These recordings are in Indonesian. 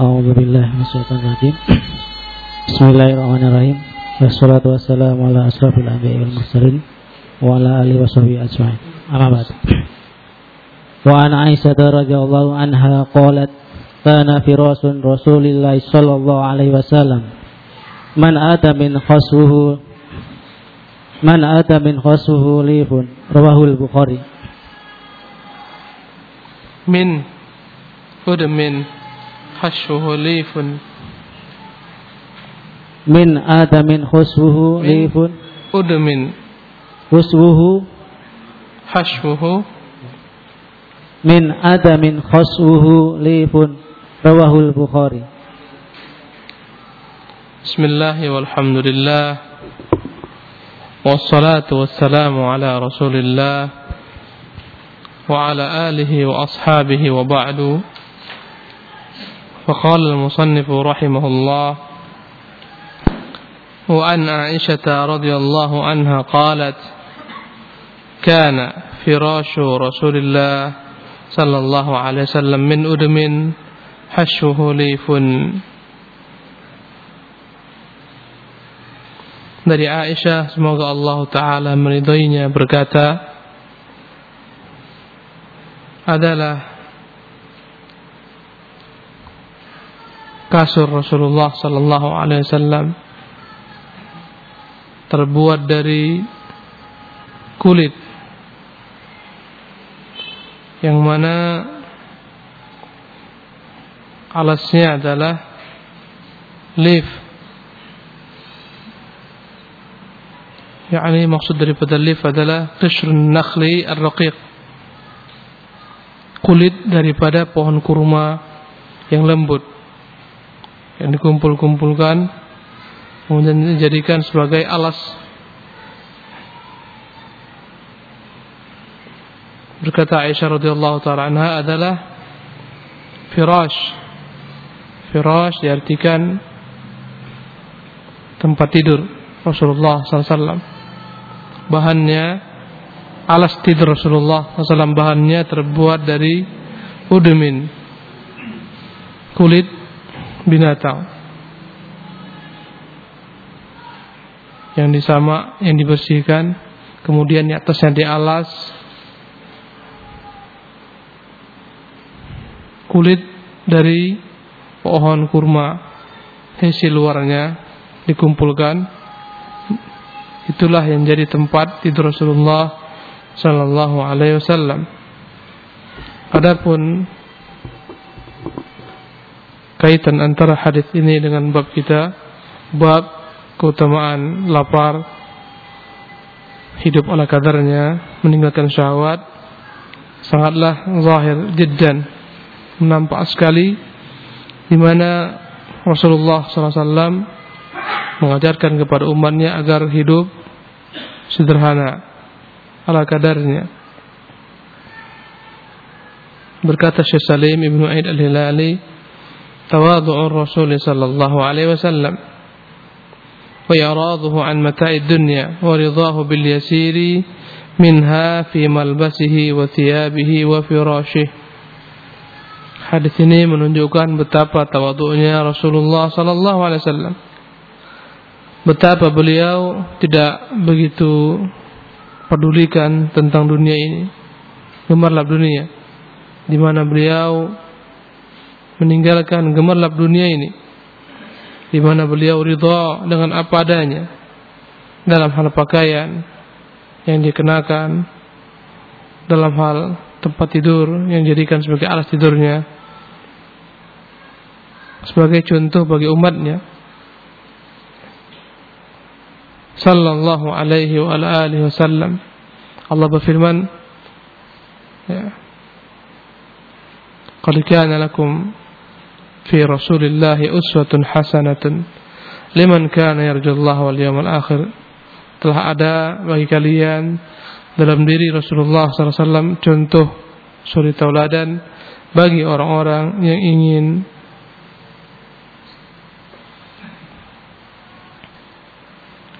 A'udzu billahi rajim. Bismillahirrahmanirrahim. Wassalatu wassalamu ala asrafil anbiya'i wal mursalin wa ala alihi washabbihi ajma'in. Amma ba'd. Wa an Aisyah radhiyallahu anha qalat kana firasun Rasulillah sallallahu alaihi wasallam man ata min khaswuhu man ata min khaswuhu lifun rawahul Bukhari. من البخاري من ليف من من خصوه ليف من خصوه حشوه من من خصوه ليف رواه البخاري بسم الله والحمد لله والصلاة والسلام على رسول الله وعلى آله وأصحابه وبعد. فقال المصنف رحمه الله وعن عائشة رضي الله عنها قالت كان فراش رسول الله صلى الله عليه وسلم من أدم حشه ليف. Dari Aisyah semoga Allah taala meridainya berkata adalah kasur Rasulullah sallallahu alaihi wasallam terbuat dari kulit yang mana alasnya adalah leaf. Yakni maksud daripada leaf adalah qishrun nakhli ar-raqiq kulit daripada pohon kurma yang lembut yang dikumpul-kumpulkan kemudian dijadikan sebagai alas. Berkata Aisyah radhiyallahu taala anha adalah firash. Firash diartikan tempat tidur Rasulullah SAW bahannya alas tidur Rasulullah SAW bahannya terbuat dari udemin kulit binatang. Yang disama yang dibersihkan kemudian di atasnya dialas kulit dari pohon kurma. Hasil luarnya dikumpulkan. Itulah yang jadi tempat tidur Rasulullah sallallahu alaihi wasallam. Adapun kaitan antara hadis ini dengan bab kita, bab keutamaan lapar, hidup ala kadarnya, meninggalkan syahwat, sangatlah zahir jiddan, nampak sekali di mana Rasulullah SAW mengajarkan kepada umatnya agar hidup sederhana ala kadarnya. Berkata Syekh Salim Ibnu Aid Al-Hilali, tawadhu'ur Rasul sallallahu alaihi wasallam wa yaraduhu an mata'i dunya wa ridahu bil yasiri minha fi malbasihi wa thiyabihi wa ini menunjukkan betapa tawadhu'nya Rasulullah sallallahu alaihi wasallam betapa beliau tidak begitu pedulikan tentang dunia ini. Gemerlap dunia di mana beliau meninggalkan gemerlap dunia ini di mana beliau ridha dengan apa adanya dalam hal pakaian yang dikenakan dalam hal tempat tidur yang dijadikan sebagai alas tidurnya sebagai contoh bagi umatnya sallallahu alaihi wa alihi wasallam. Allah berfirman ya Qad kana lakum fi Rasulillah uswatun hasanatun liman kana yarjullaha wal yawmal akhir. Telah ada bagi kalian dalam diri Rasulullah SAW contoh suri tauladan bagi orang-orang yang ingin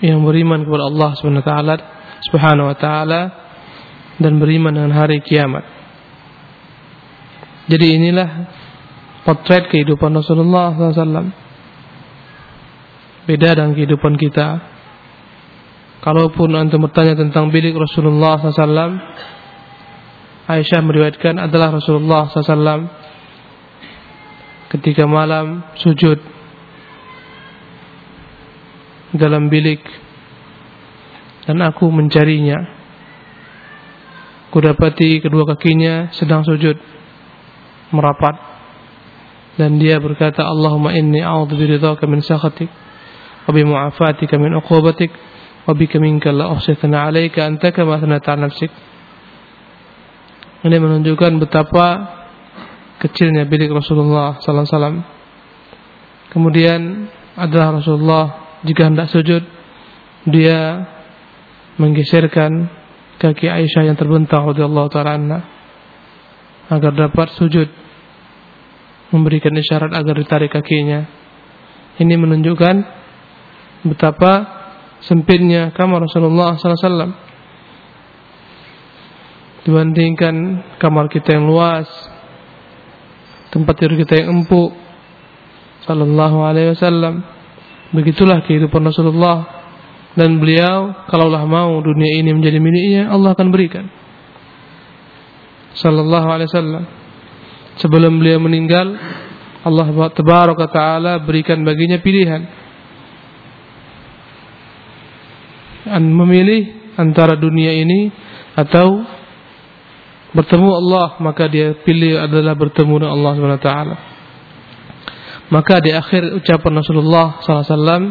yang beriman kepada Allah Subhanahu wa taala Subhanahu wa taala dan beriman dengan hari kiamat. Jadi inilah potret kehidupan Rasulullah SAW. Beda dengan kehidupan kita. Kalaupun antum bertanya tentang bilik Rasulullah SAW, Aisyah meriwayatkan adalah Rasulullah SAW ketika malam sujud dalam bilik dan aku mencarinya. Kudapati kedua kakinya sedang sujud merapat dan dia berkata Allahumma inni a'udzu biridhaka min sakhatik wa bi mu'afatika min uqubatik wa bika minka la uhsitana 'alaika anta kama sanata nafsik. Ini menunjukkan betapa kecilnya bilik Rasulullah sallallahu alaihi wasallam. Kemudian adalah Rasulullah jika hendak sujud dia menggeserkan kaki Aisyah yang terbentang radhiyallahu taala agar dapat sujud memberikan isyarat agar ditarik kakinya. Ini menunjukkan betapa sempitnya kamar Rasulullah SAW dibandingkan kamar kita yang luas, tempat tidur kita yang empuk. Sallallahu Alaihi Wasallam. Begitulah kehidupan Rasulullah dan beliau kalaulah mau dunia ini menjadi miliknya Allah akan berikan. Sallallahu Alaihi Wasallam. Sebelum beliau meninggal, Allah Taala berikan baginya pilihan memilih antara dunia ini atau bertemu Allah maka dia pilih adalah bertemu dengan Allah Subhanahu wa taala. Maka di akhir ucapan Rasulullah SAW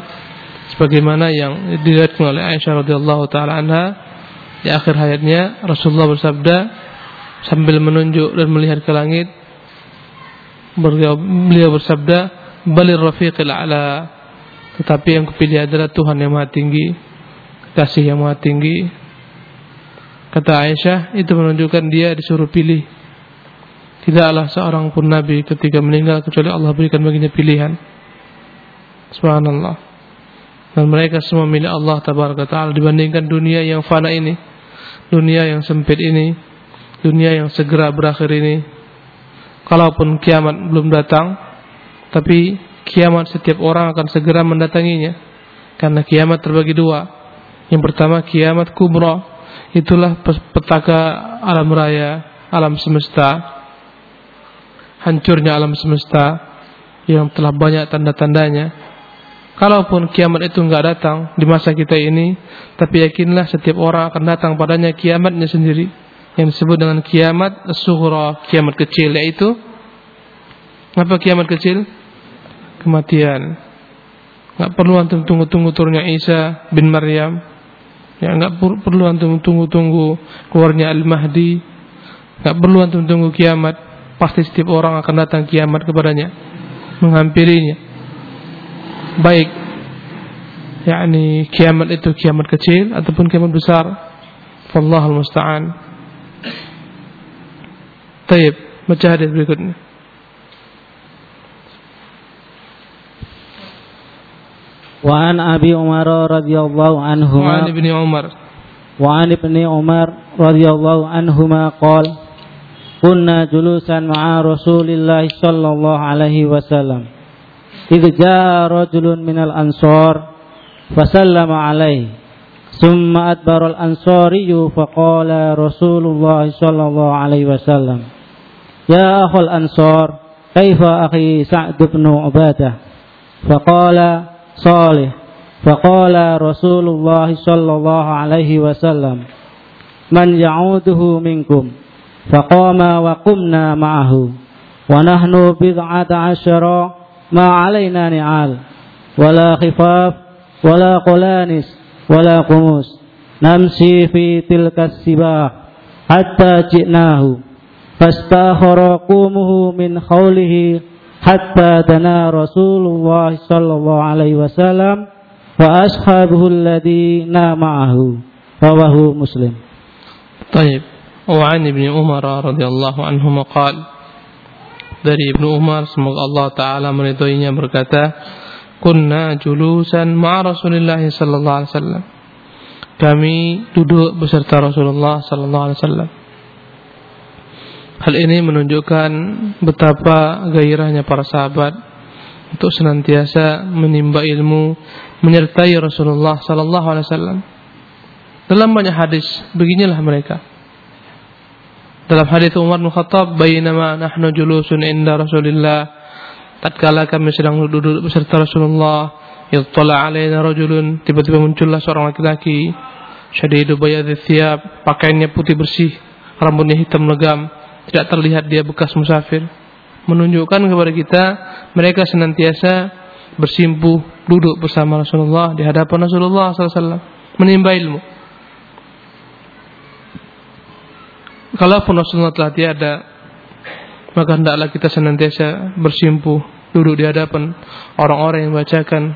sebagaimana yang diriwayatkan oleh Aisyah radhiyallahu taala anha di akhir hayatnya Rasulullah bersabda sambil menunjuk dan melihat ke langit beliau bersabda balir rafiqil ala tetapi yang kupilih adalah Tuhan yang maha tinggi kasih yang maha tinggi. Kata Aisyah, itu menunjukkan dia disuruh pilih. Tidaklah seorang pun Nabi ketika meninggal kecuali Allah berikan baginya pilihan. Subhanallah. Dan mereka semua milik Allah Tabaraka Ta'ala dibandingkan dunia yang fana ini. Dunia yang sempit ini. Dunia yang segera berakhir ini. Kalaupun kiamat belum datang. Tapi kiamat setiap orang akan segera mendatanginya. Karena kiamat terbagi dua yang pertama kiamat kubra, itulah petaka alam raya, alam semesta, hancurnya alam semesta yang telah banyak tanda-tandanya. Kalaupun kiamat itu enggak datang di masa kita ini, tapi yakinlah setiap orang akan datang padanya kiamatnya sendiri yang disebut dengan kiamat sughra, kiamat kecil yaitu apa kiamat kecil? Kematian. Enggak perlu antum tunggu-tunggu turunnya Isa bin Maryam Ya nggak perlu antum tunggu-tunggu keluarnya Al-Mahdi. Nggak perlu antum tunggu kiamat Pasti setiap orang akan datang kiamat kepadanya. Menghampirinya. Baik. yakni kiamat itu kiamat kecil ataupun kiamat besar. Wallahul musta'an. Taib. Baca hadis berikutnya. وعن أبي عمر رضي الله عنهما وعن ابن عمر وعن ابن عمر رضي الله عنهما قال kunna julusan ma'a Rasulillah sallallahu alaihi wasallam. Idh jaa rajulun minal ansar fasallama alaihi. Summa adbara al ansariyu faqala Rasulullah sallallahu alaihi wasallam. Ya akhal ansar kaifa akhi Sa'd bin Ubadah? Faqala salih faqala Rasulullah sallallahu alaihi wasallam. Man ya'uduhu minkum? فقام وقمنا معه. ونحن بضعة عشر ما علينا نعال. ولا خفاف ولا قلانس ولا قموس. نمشي في تلك السباق حتى جئناه. فاستأخر قومه من حوله حتى دنا رسول الله صلى الله عليه وسلم وأصحابه الذين معه. رواه مسلم. طيب. وعن ابن عمر رضي الله عنهما قال dari Ibnu Umar semoga Allah taala meridhoinya berkata kunna julusan ma'a Rasulillah sallallahu alaihi wasallam kami duduk beserta Rasulullah sallallahu alaihi wasallam. Hal ini menunjukkan betapa gairahnya para sahabat untuk senantiasa menimba ilmu menyertai Rasulullah sallallahu alaihi wasallam. Dalam banyak hadis beginilah mereka. Dalam hadis Umar bin Khattab, "Bainama nahnu julusun inda Rasulillah" tatkala kami sedang duduk beserta Rasulullah, yattala alaina rajulun, tiba-tiba muncullah seorang laki-laki syadidu bayadhi thiyab, pakaiannya putih bersih, rambutnya hitam legam, tidak terlihat dia bekas musafir. Menunjukkan kepada kita mereka senantiasa bersimpuh duduk bersama Rasulullah di hadapan Rasulullah SAW menimba ilmu. Kalaupun Rasulullah telah tiada, maka hendaklah kita senantiasa bersimpuh duduk di hadapan orang-orang yang membacakan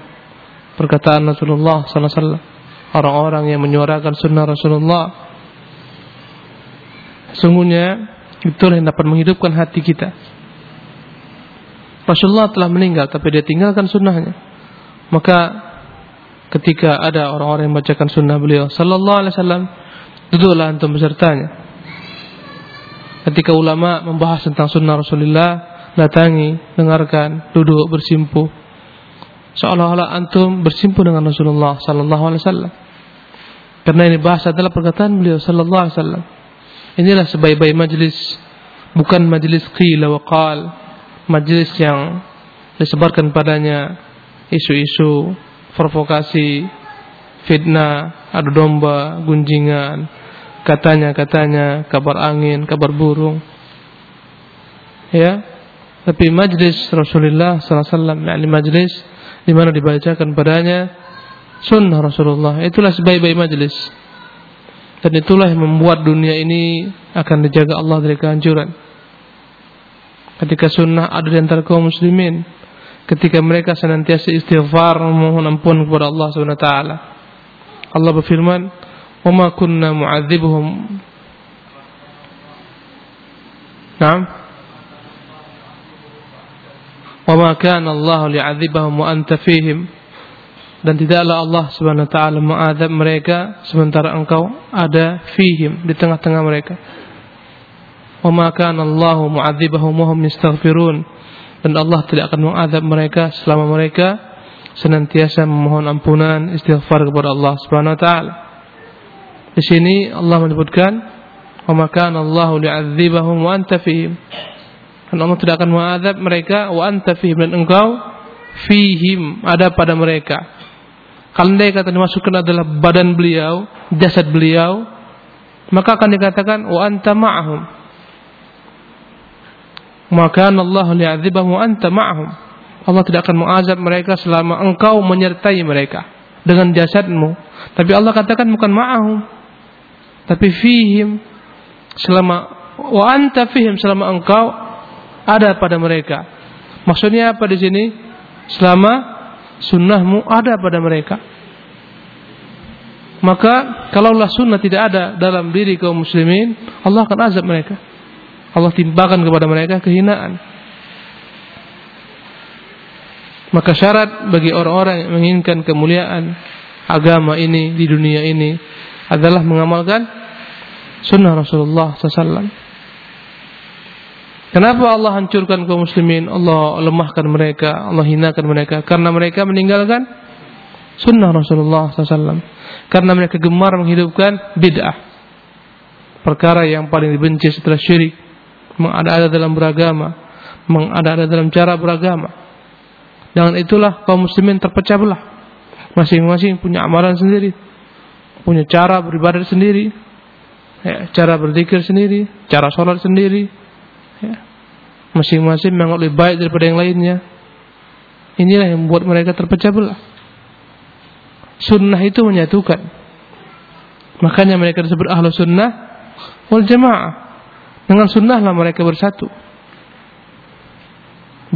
perkataan Rasulullah SAW orang-orang yang menyuarakan sunnah Rasulullah. Sungguhnya itulah yang dapat menghidupkan hati kita. Rasulullah telah meninggal tapi dia tinggalkan sunnahnya. Maka ketika ada orang-orang yang membacakan sunnah beliau sallallahu alaihi wasallam duduklah antum besertanya ketika ulama membahas tentang sunnah Rasulullah datangi dengarkan duduk bersimpuh seolah-olah antum bersimpuh dengan Rasulullah sallallahu alaihi wasallam karena ini bahasa adalah perkataan beliau sallallahu alaihi wasallam. Inilah sebaik-baik majlis, bukan majlis qila wa qal, majlis yang disebarkan padanya isu-isu provokasi, fitnah, adu domba, gunjingan, katanya-katanya, kabar angin, kabar burung. Ya. Tapi majlis Rasulullah sallallahu alaihi wasallam, majlis di mana dibacakan padanya sunnah Rasulullah. Itulah sebaik-baik majelis. Dan itulah yang membuat dunia ini akan dijaga Allah dari kehancuran. Ketika sunnah ada di antara kaum muslimin, ketika mereka senantiasa istighfar memohon ampun kepada Allah Subhanahu wa taala. Allah berfirman, "Wa ma kunna mu'adzibuhum" Naam. Wa ma kana Allah fihim dan tidaklah Allah Subhanahu wa taala mengadab mereka sementara engkau ada fihim di tengah-tengah mereka. Wa ma kana Allah mu'adzibahum wa yastaghfirun. Dan Allah tidak akan mengadab mereka selama mereka senantiasa memohon ampunan istighfar kepada Allah Subhanahu wa taala. Di sini Allah menyebutkan wa ma kana Allah li'adzibahum wa anta fihim. Dan Allah tidak akan mengadab mereka wa anta fihim dan engkau fihim ada pada mereka kalau dia kata dimasukkan adalah badan beliau, jasad beliau, maka akan dikatakan wa anta ma'ahum. Maka Allah li'adzibahum wa anta ma'ahum. Allah tidak akan mengazab mereka selama engkau menyertai mereka dengan jasadmu. Tapi Allah katakan bukan ma'ahum. Tapi fihim selama wa anta fihim selama engkau ada pada mereka. Maksudnya apa di sini? Selama sunnahmu ada pada mereka. Maka kalaulah sunnah tidak ada dalam diri kaum muslimin, Allah akan azab mereka. Allah timpakan kepada mereka kehinaan. Maka syarat bagi orang-orang yang menginginkan kemuliaan agama ini di dunia ini adalah mengamalkan sunnah Rasulullah SAW. Kenapa Allah hancurkan kaum muslimin? Allah lemahkan mereka, Allah hinakan mereka karena mereka meninggalkan sunnah Rasulullah SAW. Karena mereka gemar menghidupkan bid'ah. Perkara yang paling dibenci setelah syirik, mengada-ada dalam beragama, mengada-ada dalam cara beragama. Dengan itulah kaum muslimin terpecah belah. Masing-masing punya amalan sendiri, punya cara beribadah sendiri, ya, cara berzikir sendiri, cara sholat sendiri, Ya. Masing-masing menganggap lebih baik daripada yang lainnya. Inilah yang membuat mereka terpecah belah. Sunnah itu menyatukan. Makanya mereka disebut ahlu sunnah wal jamaah. Dengan sunnahlah mereka bersatu.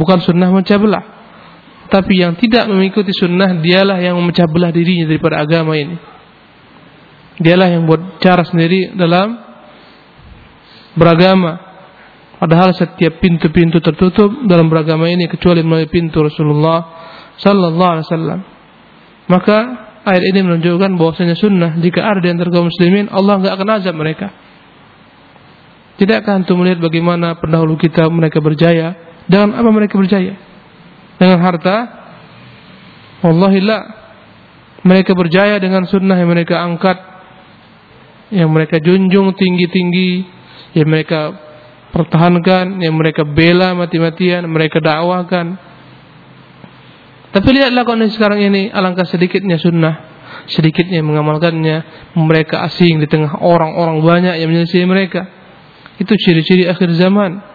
Bukan sunnah memecah belah. Tapi yang tidak mengikuti sunnah dialah yang memecah belah dirinya daripada agama ini. Dialah yang buat cara sendiri dalam beragama Padahal setiap pintu-pintu tertutup dalam beragama ini kecuali melalui pintu Rasulullah sallallahu alaihi wasallam. Maka ayat ini menunjukkan bahwasanya sunnah jika ada di antara kaum muslimin Allah nggak akan azab mereka. Tidakkah antum melihat bagaimana pendahulu kita mereka berjaya? Dengan apa mereka berjaya? Dengan harta? Wallahillah. Mereka berjaya dengan sunnah yang mereka angkat, yang mereka junjung tinggi-tinggi, yang mereka pertahankan, yang mereka bela mati-matian, mereka dakwahkan. Tapi lihatlah kondisi sekarang ini, alangkah sedikitnya sunnah, sedikitnya mengamalkannya, mereka asing di tengah orang-orang banyak yang menyelisih mereka. Itu ciri-ciri akhir zaman.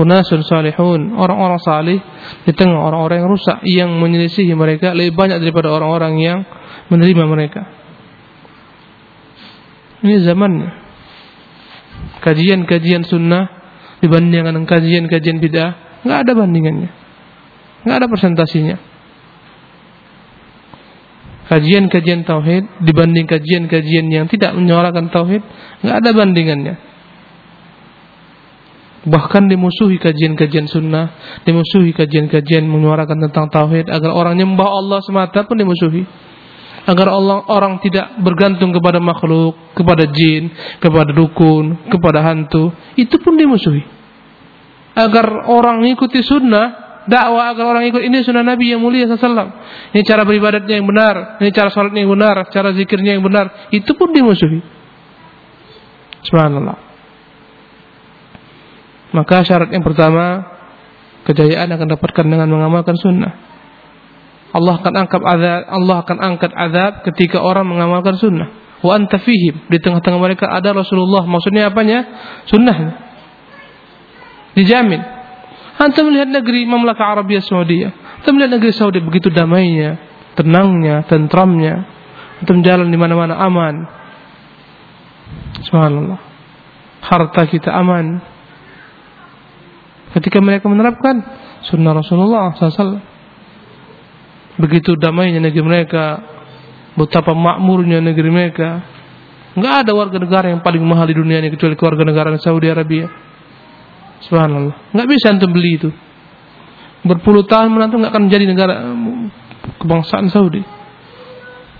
Unasun salihun, orang-orang salih di tengah orang-orang yang rusak yang menyelisihi mereka lebih banyak daripada orang-orang yang menerima mereka. Ini zamannya. Kajian-kajian sunnah dibandingkan dengan kajian-kajian bid'ah nggak ada bandingannya, nggak ada presentasinya kajian-kajian tauhid dibanding kajian-kajian yang tidak menyuarakan tauhid, nggak ada bandingannya. Bahkan dimusuhi kajian-kajian sunnah, dimusuhi kajian-kajian menyuarakan tentang tauhid agar orang nyembah Allah semata pun dimusuhi. Agar Allah orang tidak bergantung kepada makhluk, kepada jin, kepada dukun, kepada hantu, itu pun dimusuhi. Agar orang mengikuti sunnah dakwah agar orang ikut ini sunnah Nabi yang mulia SAW. Ini cara beribadatnya yang benar, ini cara sholatnya yang benar, cara zikirnya yang benar. Itu pun dimusuhi. Subhanallah. Maka syarat yang pertama kejayaan akan dapatkan dengan mengamalkan sunnah. Allah akan angkat azab, Allah akan angkat azab ketika orang mengamalkan sunnah. Wa anta fihim di tengah-tengah mereka ada Rasulullah. Maksudnya apanya? Sunnahnya. Dijamin Antum melihat negeri Mamlaka Arabia Saudi. Antum melihat negeri Saudi begitu damainya, tenangnya, tentramnya. Antum jalan di mana-mana aman. Subhanallah. Harta kita aman. Ketika mereka menerapkan sunnah Rasulullah SAW. Begitu damainya negeri mereka, betapa makmurnya negeri mereka. Enggak ada warga negara yang paling mahal di dunia ini kecuali keluarga negara Saudi Arabia. Subhanallah. Nggak bisa antum beli itu. Berpuluh tahun menantu nggak akan menjadi negara kebangsaan Saudi.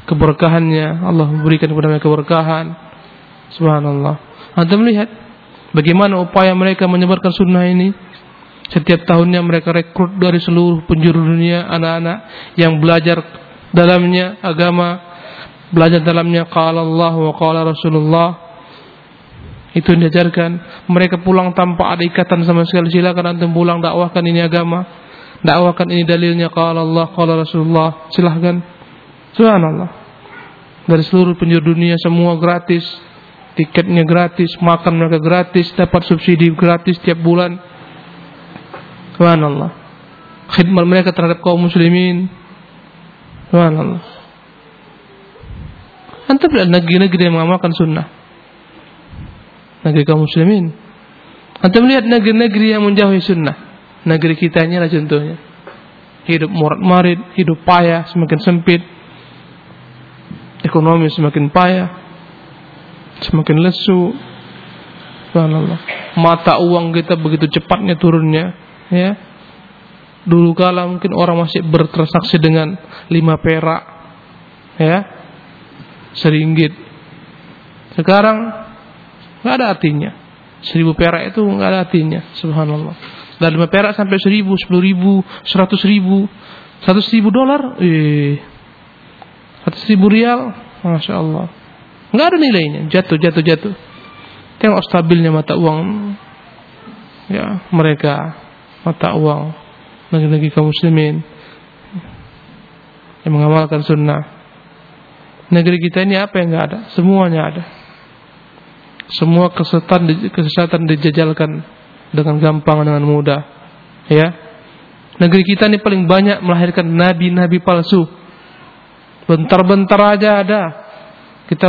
Keberkahannya Allah berikan kepada mereka keberkahan. Subhanallah. Antum melihat bagaimana upaya mereka menyebarkan sunnah ini. Setiap tahunnya mereka rekrut dari seluruh penjuru dunia anak-anak yang belajar dalamnya agama, belajar dalamnya qala Allah wa qala Rasulullah itu yang diajarkan. Mereka pulang tanpa ada ikatan sama sekali. Silakan antum pulang dakwahkan ini agama. Dakwahkan ini dalilnya qala Allah, qala Rasulullah. Silahkan. Subhanallah. Dari seluruh penjuru dunia semua gratis. Tiketnya gratis, makan mereka gratis, dapat subsidi gratis tiap bulan. Subhanallah. Khidmat mereka terhadap kaum muslimin. Subhanallah. Antum lihat negeri-negeri yang mengamalkan sunnah negeri kaum muslimin. Anda melihat negeri-negeri yang menjauhi sunnah. Negeri kita ini lah contohnya. Hidup murid marid, hidup payah, semakin sempit. Ekonomi semakin payah. Semakin lesu. Subhanallah. Mata uang kita begitu cepatnya turunnya. Ya. Dulu kala mungkin orang masih bertransaksi dengan lima perak. Ya. Seringgit. Sekarang nggak ada artinya. Seribu perak itu nggak ada artinya, subhanallah. Dan lima perak sampai seribu, sepuluh ribu, seratus ribu, seratus ribu dolar, eh, seratus ribu rial, masya Allah. Nggak ada nilainya, jatuh, jatuh, jatuh. Tengok stabilnya mata uang, ya mereka mata uang negeri-negeri kaum muslimin yang mengamalkan sunnah. Negeri kita ini apa yang nggak ada? Semuanya ada. Semua kesesatan kesesatan dijajalkan dengan gampang dengan mudah. Ya. Negeri kita ini paling banyak melahirkan nabi-nabi palsu. Bentar-bentar aja ada. Kita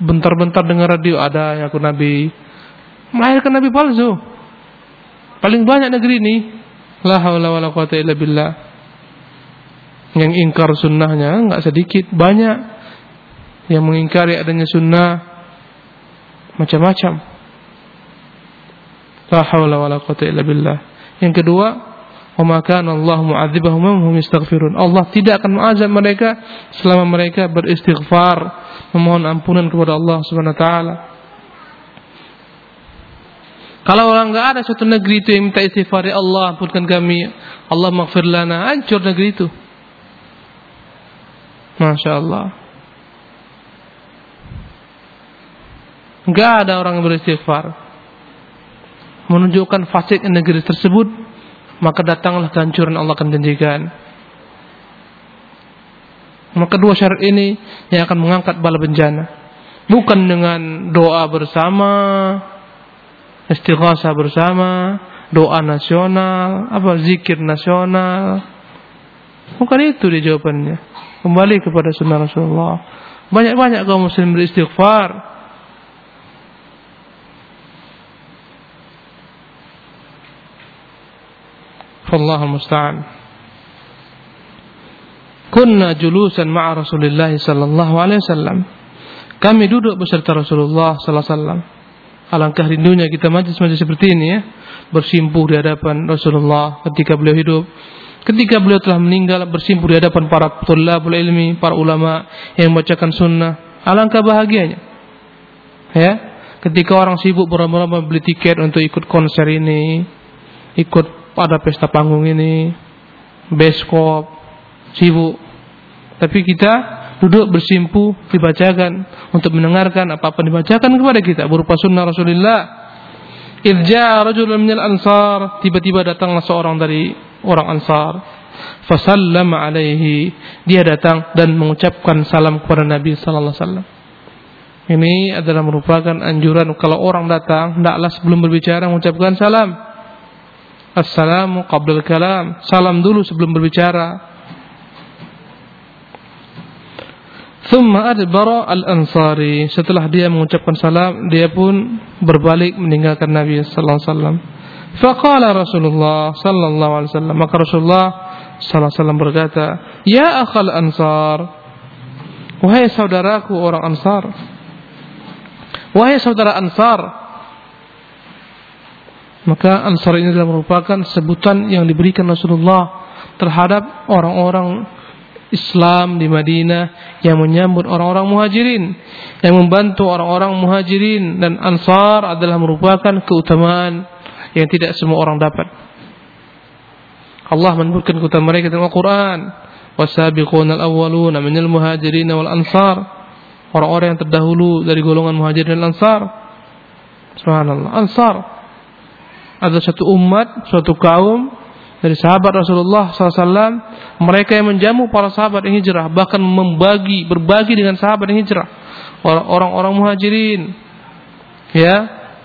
bentar-bentar dengar radio ada yang aku nabi melahirkan nabi palsu. Paling banyak negeri ini. La haula wala quwata illa billah. Yang ingkar sunnahnya enggak sedikit, banyak yang mengingkari adanya sunnah macam-macam. La haula wala quwata illa billah. Yang kedua, Wa Allah mu'adzibahum hum yastaghfirun. Allah tidak akan mengazab mereka selama mereka beristighfar, memohon ampunan kepada Allah Subhanahu wa taala. Kalau orang nggak ada suatu negeri itu yang minta istighfar ya Allah ampunkan kami, Allah maghfir lana, hancur negeri itu. Masya Allah. Nggak ada orang yang beristighfar. Menunjukkan fasik negeri tersebut, maka datanglah kehancuran Allah akan janjikan. Maka dua syarat ini yang akan mengangkat bala bencana. Bukan dengan doa bersama, istighasa bersama, doa nasional, apa zikir nasional. Bukan itu dia jawabannya. Kembali kepada sunnah Rasulullah. Banyak-banyak kaum muslim beristighfar. Wallahu musta'an. Kunna julusan ma'a Rasulullah sallallahu alaihi wasallam. Kami duduk beserta Rasulullah sallallahu alaihi wasallam. Alangkah rindunya kita majlis-majlis seperti ini ya, bersimpuh di hadapan Rasulullah ketika beliau hidup. Ketika beliau telah meninggal bersimpuh di hadapan para tulabul ilmi, para ulama yang membacakan sunnah. Alangkah bahagianya. Ya, ketika orang sibuk beramai-ramai beli tiket untuk ikut konser ini, ikut pada pesta panggung ini, beskop, sibuk. Tapi kita duduk bersimpu dibacakan untuk mendengarkan apa-apa dibacakan kepada kita berupa sunnah Rasulullah. Irja rajulun minal ansar tiba-tiba datanglah seorang dari orang ansar. Fasallama alaihi dia datang dan mengucapkan salam kepada Nabi sallallahu alaihi wasallam. Ini adalah merupakan anjuran kalau orang datang hendaklah sebelum berbicara mengucapkan salam. Assalamu qabla kalam. Salam dulu sebelum berbicara. Thumma adbara al-ansari. Setelah dia mengucapkan salam, dia pun berbalik meninggalkan Nabi sallallahu alaihi wasallam. Faqala Rasulullah wasallam. Maka Rasulullah sallallahu alaihi wasallam berkata, "Ya akhal ansar." Wahai saudaraku orang Ansar. Wahai saudara Ansar. Maka Ansar ini adalah merupakan sebutan yang diberikan Rasulullah terhadap orang-orang Islam di Madinah yang menyambut orang-orang muhajirin yang membantu orang-orang muhajirin dan ansar adalah merupakan keutamaan yang tidak semua orang dapat. Allah menyebutkan keutamaan mereka dalam Al-Quran wasabiqun al-awwalun minal muhajirin wal ansar. Orang-orang yang terdahulu dari golongan muhajirin dan ansar. Subhanallah. Ansar ada satu umat, suatu kaum dari sahabat Rasulullah SAW mereka yang menjamu para sahabat yang hijrah bahkan membagi berbagi dengan sahabat yang hijrah. Orang-orang muhajirin ya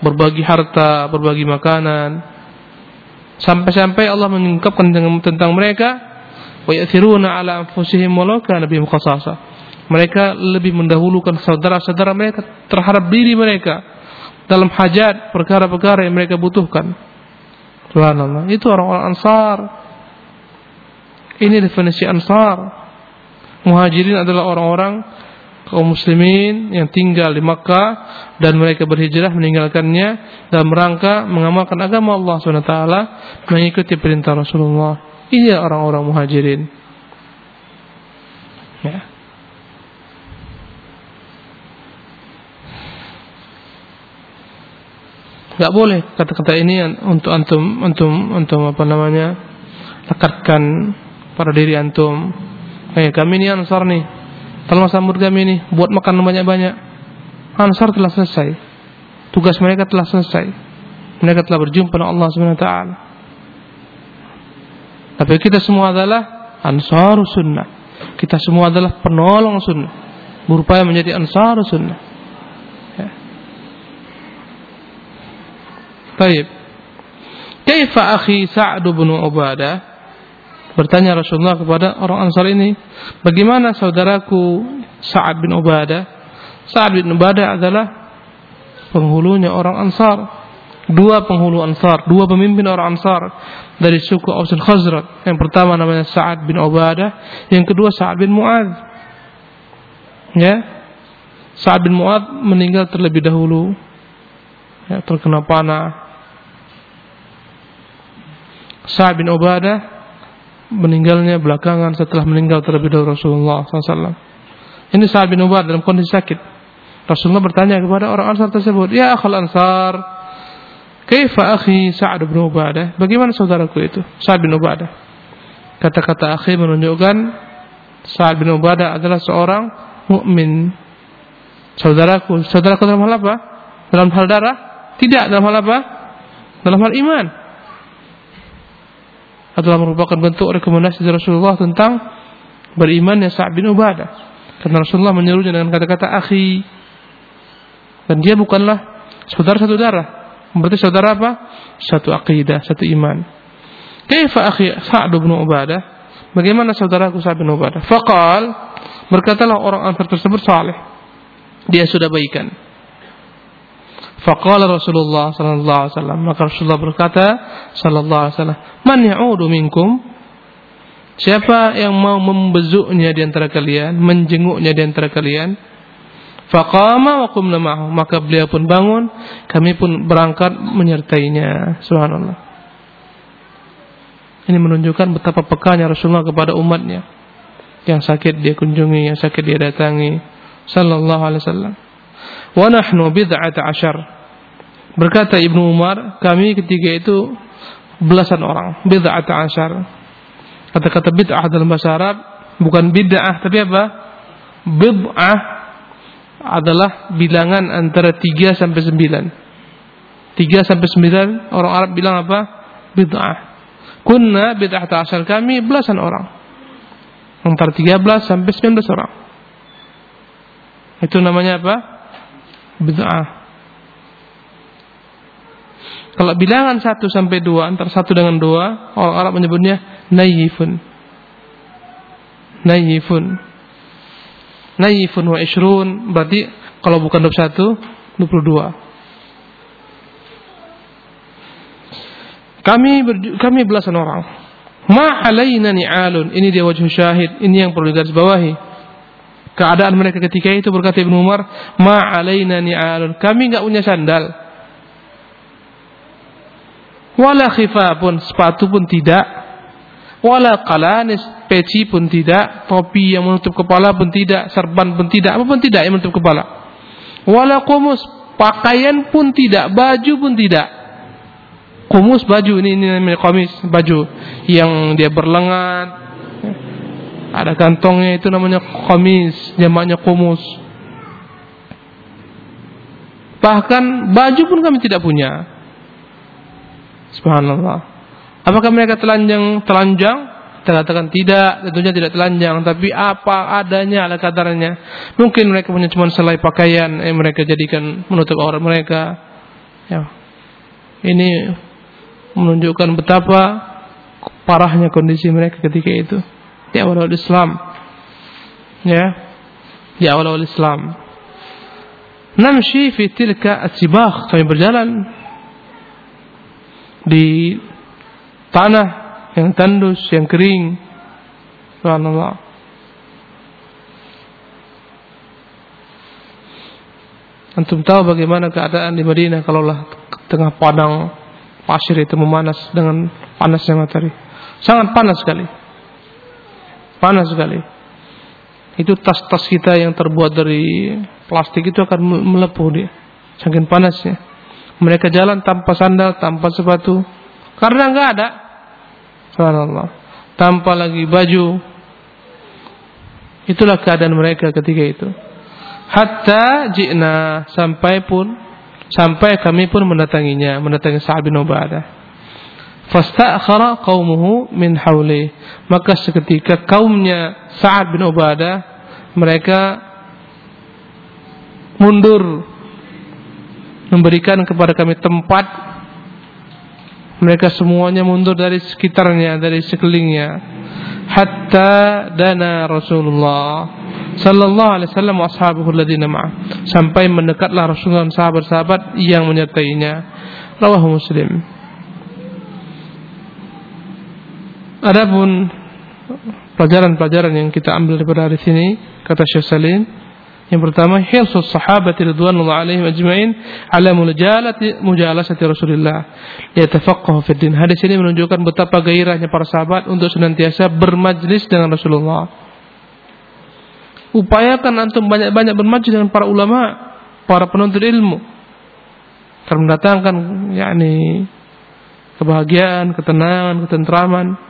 berbagi harta berbagi makanan. Sampai-sampai Allah mengungkapkan tentang mereka wa yathiruna ala anfusihim walau kana mereka lebih mendahulukan saudara-saudara mereka terhadap diri mereka dalam hajat perkara-perkara yang mereka butuhkan Subhanallah. Itu orang-orang Ansar. Ini definisi Ansar. Muhajirin adalah orang-orang kaum muslimin yang tinggal di Makkah dan mereka berhijrah meninggalkannya dalam rangka mengamalkan agama Allah SWT mengikuti perintah Rasulullah. Ini orang-orang muhajirin. Ya. Gak boleh kata-kata ini untuk antum antum antum apa namanya lekatkan pada diri antum. Eh kami ini ansar nih. Tolong sambut kami ini buat makan banyak-banyak. Ansar telah selesai. Tugas mereka telah selesai. Mereka telah berjumpa dengan Allah Subhanahu wa taala. Tapi kita semua adalah ansar sunnah. Kita semua adalah penolong sunnah. Berupaya menjadi ansar sunnah. Baik. Kaifa akhi Sa'd bin Ubadah? Bertanya Rasulullah kepada orang Ansar ini, bagaimana saudaraku Sa'ad bin Ubadah? Sa'ad bin Ubadah adalah penghulunya orang Ansar. Dua penghulu Ansar, dua pemimpin orang Ansar dari suku Aus Khazraj. Yang pertama namanya Sa'ad bin Ubadah, yang kedua Sa'ad bin Mu'ad. Ya. Sa'ad bin Mu'ad meninggal terlebih dahulu. Ya, terkena panah Sa'ad bin Ubadah meninggalnya belakangan setelah meninggal terlebih dahulu Rasulullah SAW. Ini Sa'ad bin Ubadah dalam kondisi sakit. Rasulullah bertanya kepada orang Ansar tersebut, "Ya akhal Ansar, kaifa akhi Sa'ad bin Ubadah?" Bagaimana saudaraku itu? Sa'ad bin Ubadah. Kata-kata akhi menunjukkan Sa'ad bin Ubadah adalah seorang mukmin. Saudaraku, saudaraku dalam hal apa? Dalam hal darah? Tidak dalam hal apa? Dalam hal iman. Adalah merupakan bentuk rekomendasi dari Rasulullah tentang berimannya Sa'ad bin Ubadah. Karena Rasulullah menyuruhnya dengan kata-kata akhi. Dan dia bukanlah saudara satu darah. Berarti saudara apa? Satu akidah, satu iman. Kaifa akhi Sa'ad bin Ubadah? Bagaimana saudaraku Sa'ad bin Ubadah? Faqal berkatalah orang Ansar tersebut saleh. Dia sudah baikan. Faqala Rasulullah sallallahu alaihi wasallam, maka Rasulullah berkata sallallahu alaihi wasallam, "Man ya'udu minkum?" Siapa yang mau membezuknya di antara kalian, menjenguknya di antara kalian? Faqama wa qumna ma'ahu, maka beliau pun bangun, kami pun berangkat menyertainya. Subhanallah. Ini menunjukkan betapa pekanya Rasulullah kepada umatnya. Yang sakit dia kunjungi, yang sakit dia datangi. Sallallahu alaihi wasallam. Wa nahnu bid'ata. Berkata Ibnu Umar, kami ketiga itu belasan orang, bid'ata asyar. Kata-kata bid'ah dalam bahasa Arab bukan bid'ah tapi apa? Bid'ah adalah bilangan antara 3 sampai 9. 3 sampai 9 orang Arab bilang apa? Bid'ah. Kunna bid'ah asal kami belasan orang. Antara 13 sampai 19 orang. Itu namanya apa? Bid'ah. Kalau bilangan 1 sampai 2 antara 1 dengan 2 orang Arab menyebutnya nayifun. Nayifun. Nayifun wa ishrun berarti kalau bukan 21 22. Kami kami belasan orang. Ma alaina ni'alun. Ini dia wajah syahid. Ini yang perlu digarisbawahi. Keadaan mereka ketika itu berkata Ibnu Umar, "Ma alaina ni'alun." Kami enggak punya sandal. Wala khifafun, sepatu pun tidak. Wala qalanis, peci pun tidak, topi yang menutup kepala pun tidak, serban pun tidak, apa pun tidak yang menutup kepala. Wala kumus, pakaian pun tidak, baju pun tidak. Kumus baju ini, ini namanya komis baju yang dia berlengan ada kantongnya itu namanya komis jamaknya kumus. Bahkan baju pun kami tidak punya. Subhanallah. Apakah mereka telanjang telanjang? Kita katakan tidak tentunya tidak telanjang. Tapi apa adanya ala kadarnya mungkin mereka punya cuma selai pakaian yang mereka jadikan menutup aurat mereka. Ya. Ini menunjukkan betapa parahnya kondisi mereka ketika itu di awal-awal Islam. Ya. Di awal-awal Islam. Namshi fi tilka asibah kami berjalan di tanah yang tandus yang kering. Subhanallah. Antum tahu bagaimana keadaan di Madinah kalaulah tengah padang pasir itu memanas dengan panasnya matahari. Sangat panas sekali. Panas sekali. Itu tas-tas kita yang terbuat dari plastik itu akan melepuh dia. Saking panasnya. Mereka jalan tanpa sandal, tanpa sepatu. Karena enggak ada. Subhanallah. Tanpa lagi baju. Itulah keadaan mereka ketika itu. Hatta jina sampai pun Sampai kami pun mendatanginya, mendatangi Sa'ad bin Ubadah. Fasta'khara qaumuhu min hauli. Maka seketika kaumnya Sa'ad bin Ubadah mereka mundur memberikan kepada kami tempat. Mereka semuanya mundur dari sekitarnya dari sekelilingnya. Hatta dana Rasulullah sallallahu alaihi wasallam ashabuhu alladziina ma'ah. Sampai mendekatlah Rasulullah sahabat-sahabat yang menyertainya. Rawahu Muslim Adapun pelajaran-pelajaran yang kita ambil daripada hadis ini kata Syekh Salim Yang pertama, hirsus sahabat ridwanullah alaihim ajma'in ala mujalati mujalasati Rasulullah yatafaqahu fid din. Hadis ini menunjukkan betapa gairahnya para sahabat untuk senantiasa bermajlis dengan Rasulullah. Upayakan antum banyak-banyak bermajlis dengan para ulama, para penuntut ilmu. Akan mendatangkan yakni kebahagiaan, ketenangan, ketentraman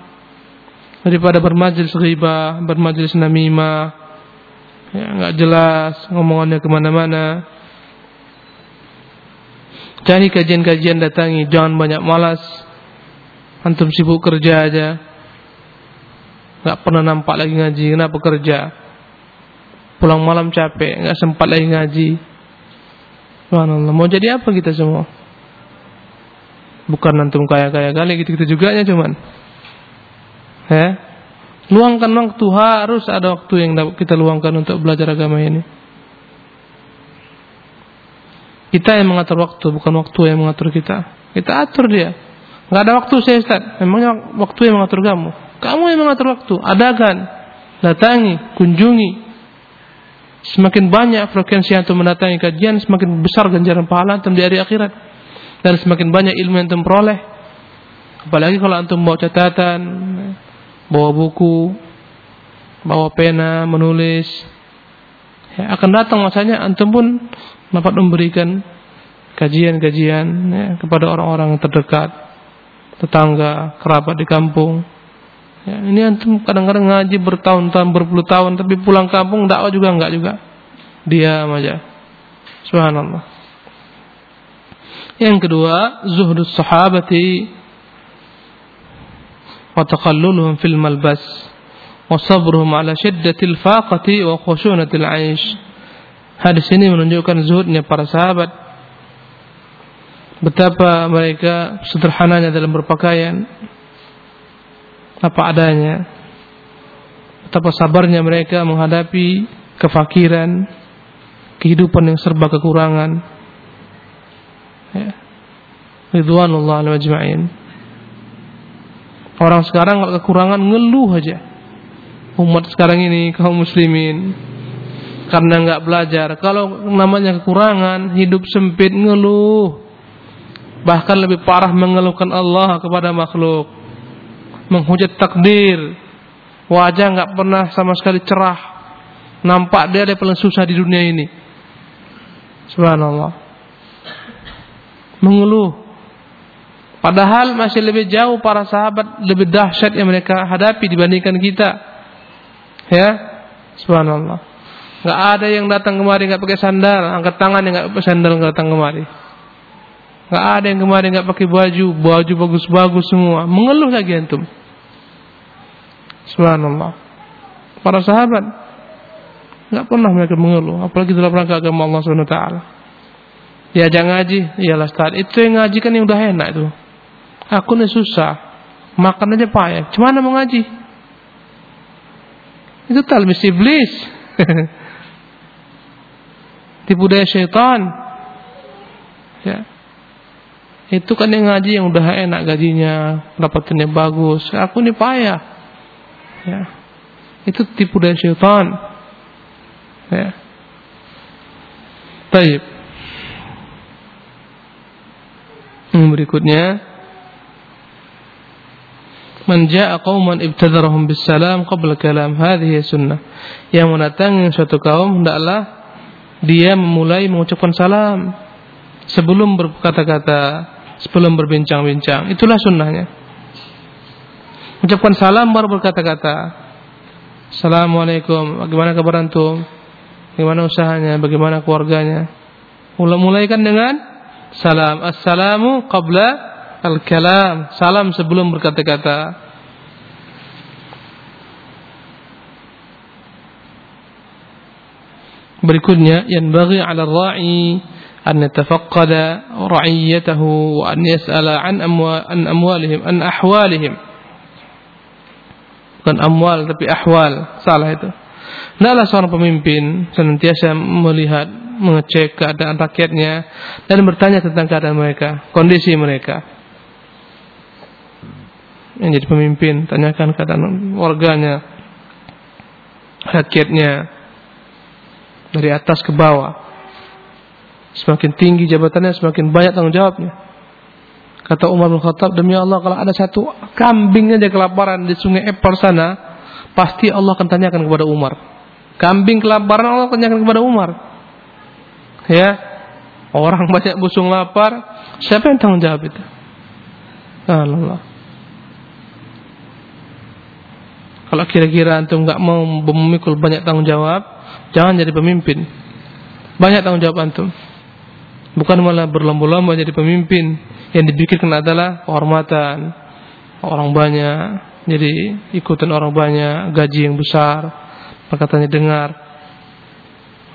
daripada bermajlis ghibah, bermajlis namimah, ya nggak jelas ngomongannya ke mana-mana. Cari kajian-kajian datangi jangan banyak malas. Antum sibuk kerja aja. Nggak pernah nampak lagi ngaji kenapa kerja? Pulang malam capek nggak sempat lagi ngaji. Subhanallah mau jadi apa kita semua? Bukan antum kaya-kaya kali gitu-gitu juga ya cuman ya Luangkan waktu harus ada waktu yang kita luangkan untuk belajar agama ini. Kita yang mengatur waktu, bukan waktu yang mengatur kita. Kita atur dia. Gak ada waktu saya Ustaz. Memangnya waktu yang mengatur kamu. Kamu yang mengatur waktu. Adakan. Datangi. Kunjungi. Semakin banyak frekuensi yang mendatangi kajian, semakin besar ganjaran pahala antum di hari akhirat. Dan semakin banyak ilmu yang antum peroleh. Apalagi kalau antum bawa catatan, bawa buku, bawa pena, menulis. Ya, akan datang masanya antum pun dapat memberikan kajian-kajian ya, kepada orang-orang terdekat, tetangga, kerabat di kampung. Ya, ini antum kadang-kadang ngaji bertahun-tahun, berpuluh tahun, tapi pulang kampung dakwah juga enggak juga. Diam aja. Subhanallah. Yang kedua, zuhdus sahabati وتقللهم في الملبس وصبرهم على شدة الفاقة وخشونة العيش Hadis ini menunjukkan zuhudnya para sahabat Betapa mereka sederhananya dalam berpakaian Apa adanya Betapa sabarnya mereka menghadapi kefakiran Kehidupan yang serba kekurangan ya. Ridwanullah al-majma'in Orang sekarang kalau kekurangan ngeluh aja. Umat sekarang ini kaum muslimin karena nggak belajar. Kalau namanya kekurangan, hidup sempit ngeluh. Bahkan lebih parah mengeluhkan Allah kepada makhluk. Menghujat takdir. Wajah nggak pernah sama sekali cerah. Nampak dia ada paling susah di dunia ini. Subhanallah. Mengeluh Padahal masih lebih jauh para sahabat lebih dahsyat yang mereka hadapi dibandingkan kita. Ya, subhanallah. Gak ada yang datang kemari nggak pakai sandal, angkat tangan yang nggak pakai sandal nggak datang kemari. Gak ada yang kemari nggak pakai baju, baju bagus-bagus semua. Mengeluh lagi antum. Subhanallah. Para sahabat nggak pernah mereka mengeluh, apalagi dalam rangka agama Allah Subhanahu Wa Taala. Ya jangan ngaji, iyalah start. Itu yang ngaji kan yang udah enak tuh. Aku nih susah. Makan aja payah. Cuma mau ngaji? Itu talbis iblis. Tipu daya syaitan. Ya. Itu kan yang ngaji yang udah enak gajinya, dapatannya bagus. Aku nih payah. Ya. Itu tipu daya syaitan. Ya. Baik. Yang berikutnya Man ja'a qauman ibtadarahum bisalam qabla kalam. Hadhihi sunnah. Yang mendatangi suatu kaum hendaklah dia memulai mengucapkan salam sebelum berkata-kata, sebelum berbincang-bincang. Itulah sunnahnya. Ucapkan salam baru berkata-kata. Assalamualaikum. Bagaimana kabar antum? Bagaimana usahanya? Bagaimana keluarganya? Mulai kan dengan salam. Assalamu qabla al-kalam, salam sebelum berkata-kata. Berikutnya, yang bagi ala ra'i an yatafaqqada ra'iyatahu wa an yas'ala an amwa an amwalihim an ahwalihim. Bukan amwal tapi ahwal, salah itu. Hendaklah seorang pemimpin senantiasa melihat, mengecek keadaan rakyatnya dan bertanya tentang keadaan mereka, kondisi mereka yang jadi pemimpin tanyakan keadaan warganya rakyatnya dari atas ke bawah. Semakin tinggi jabatannya, semakin banyak tanggung jawabnya. Kata Umar bin Khattab, demi Allah kalau ada satu kambing aja kelaparan di sungai Epar sana, pasti Allah akan tanyakan kepada Umar. Kambing kelaparan Allah akan tanyakan kepada Umar. Ya, orang banyak busung lapar, siapa yang tanggung jawab itu? Allah. Kalau kira-kira antum nggak mau memikul banyak tanggung jawab, jangan jadi pemimpin. Banyak tanggung jawab antum. Bukan malah berlomba-lomba jadi pemimpin yang dipikirkan adalah kehormatan orang banyak jadi ikutan orang banyak gaji yang besar perkataannya dengar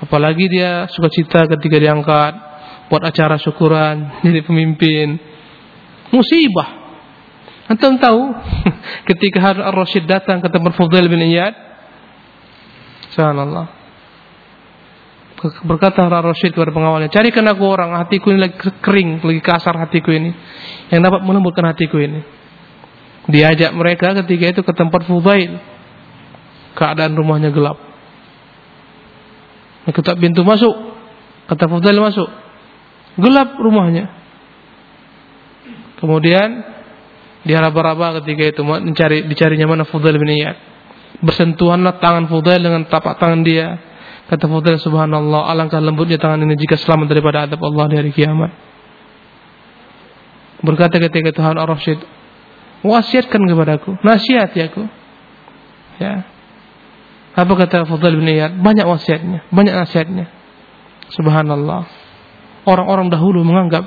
apalagi dia suka cita ketika diangkat buat acara syukuran jadi pemimpin musibah Antum tahu ketika Harun ar-Rasyid datang ke tempat Fudail bin Iyad Subhanallah berkata Rashid kepada pengawalnya, carikan aku orang hatiku ini lagi kering, lagi kasar hatiku ini, yang dapat melembutkan hatiku ini. Diajak mereka ketika itu ke tempat Fudail. Keadaan rumahnya gelap. Ketuk pintu masuk. Kata Fudail masuk. Gelap rumahnya. Kemudian diharap-harap ketika itu mencari dicarinya mana Fudail bin Iyad. Bersentuhanlah tangan Fudail dengan tapak tangan dia Kata Fudail subhanallah, alangkah lembutnya tangan ini jika selamat daripada adab Allah di hari kiamat. Berkata ketika Tuhan Ar-Rasyid, wasiatkan kepadaku, nasihati aku. Ya. Apa kata Fudail bin Iyad? Banyak wasiatnya, banyak nasihatnya. Subhanallah. Orang-orang dahulu menganggap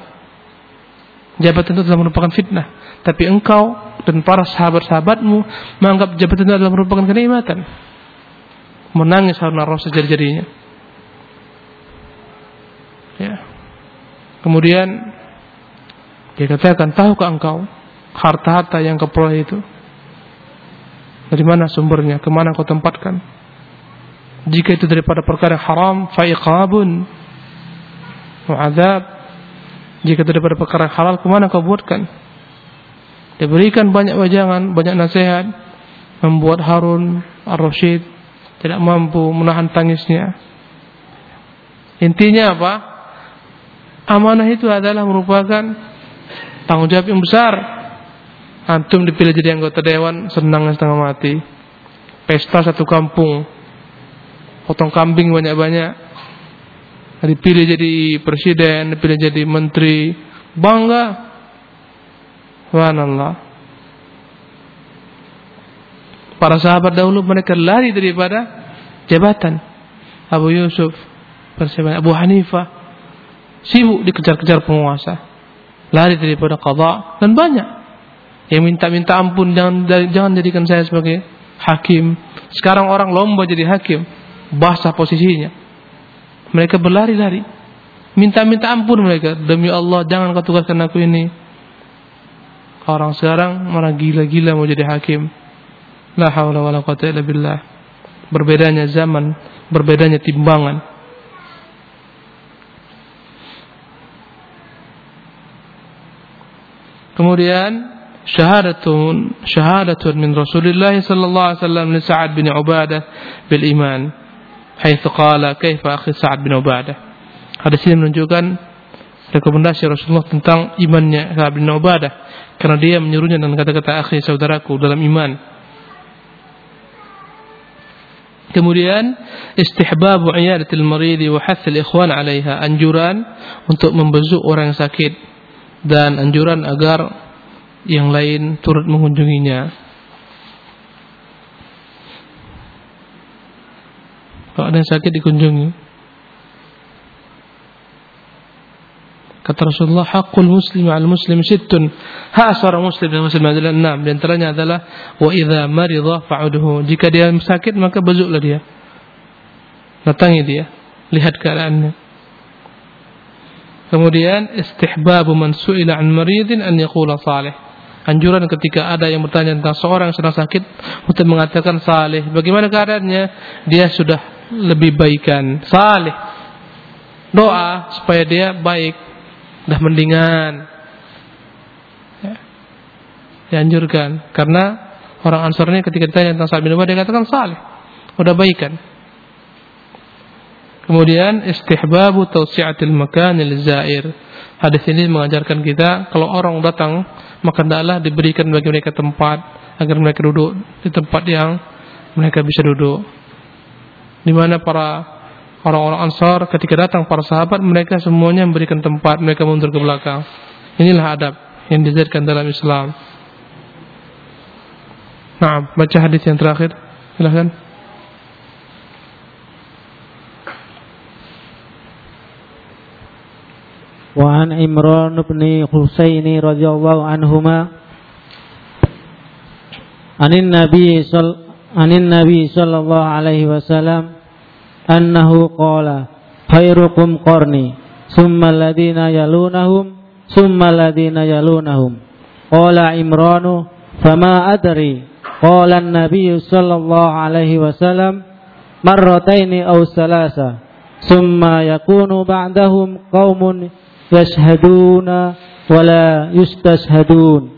jabatan itu adalah merupakan fitnah, tapi engkau dan para sahabat-sahabatmu menganggap jabatan itu adalah merupakan kenikmatan menangis Harun ar-Rasyid jari-jarinya. Ya. Kemudian dia katakan, tahukah engkau harta-harta yang kau itu? Dari mana sumbernya? Ke mana kau tempatkan? Jika itu daripada perkara haram, fa'iqabun mu'adzab. Jika itu daripada perkara halal, ke mana kau buatkan? Diberikan banyak wajangan, banyak nasihat, membuat Harun ar-Rasyid tidak mampu menahan tangisnya. Intinya apa? Amanah itu adalah merupakan tanggung jawab yang besar. Antum dipilih jadi anggota dewan, senang setengah mati. Pesta satu kampung, potong kambing banyak-banyak. Dipilih jadi presiden, dipilih jadi menteri, bangga. Subhanallah. Para sahabat dahulu mereka lari daripada jabatan. Abu Yusuf, Abu Hanifah sibuk dikejar-kejar penguasa. Lari daripada qada dan banyak yang minta-minta ampun jangan jangan jadikan saya sebagai hakim. Sekarang orang lomba jadi hakim, basah posisinya. Mereka berlari-lari. Minta-minta ampun mereka. Demi Allah jangan kau tugaskan aku ini. Orang sekarang malah gila-gila mau jadi hakim. La haula wala quwata illa billah. Berbedanya zaman, berbedanya timbangan. Kemudian syahadatun syahadatun min Rasulillah sallallahu alaihi wasallam li Sa'ad bin Ubadah bil iman. Haitsu qala kaifa akhi Sa'ad bin Ubadah. Hadis ini menunjukkan rekomendasi Rasulullah tentang imannya Sa'ad bin Ubadah karena dia menyuruhnya dengan kata-kata akhi saudaraku dalam iman. Kemudian istihbabu iyadatil marid wa hathil ikhwan 'alaiha, anjuran untuk membesuk orang yang sakit dan anjuran agar yang lain turut mengunjunginya. Kalau ada yang sakit dikunjungi. Kata Rasulullah, hakul muslim al muslim sittun. Hak seorang muslim dan muslim adalah enam. Di antaranya adalah wa idza maridha fa'udhu. Jika dia sakit maka bezuklah dia. Datangi dia, lihat keadaannya. Kemudian istihbabu man su'ila an maridin an yaqula salih. Anjuran ketika ada yang bertanya tentang seorang yang sedang sakit untuk mengatakan salih. Bagaimana keadaannya? Dia sudah lebih baikan. Salih. Doa supaya dia baik dah mendingan ya. dianjurkan karena orang Ansor ini ketika ditanya tentang Sa'ad bin dia katakan saleh udah baikan Kemudian istihbabu tawsi'atil makan zair. Hadis ini mengajarkan kita kalau orang datang maka hendaklah diberikan bagi mereka tempat agar mereka duduk di tempat yang mereka bisa duduk. Di mana para orang-orang Ansar ketika datang para sahabat mereka semuanya memberikan tempat mereka mundur ke belakang. Inilah adab yang diajarkan dalam Islam. Nah, baca hadis yang terakhir. Silakan. وعن عمران بن حسين رضي الله عنهما عن النبي صلى عن النبي صلى الله عليه وسلم annahu qala khairukum qarni summa alladhina yalunahum summa alladhina yalunahum. Qala imranu fama adri? Qala an-nabiy sallallahu alaihi wasallam marrataini aw salasa summa yakunu ba'dahum qaumun yashhaduna wala yustashhadun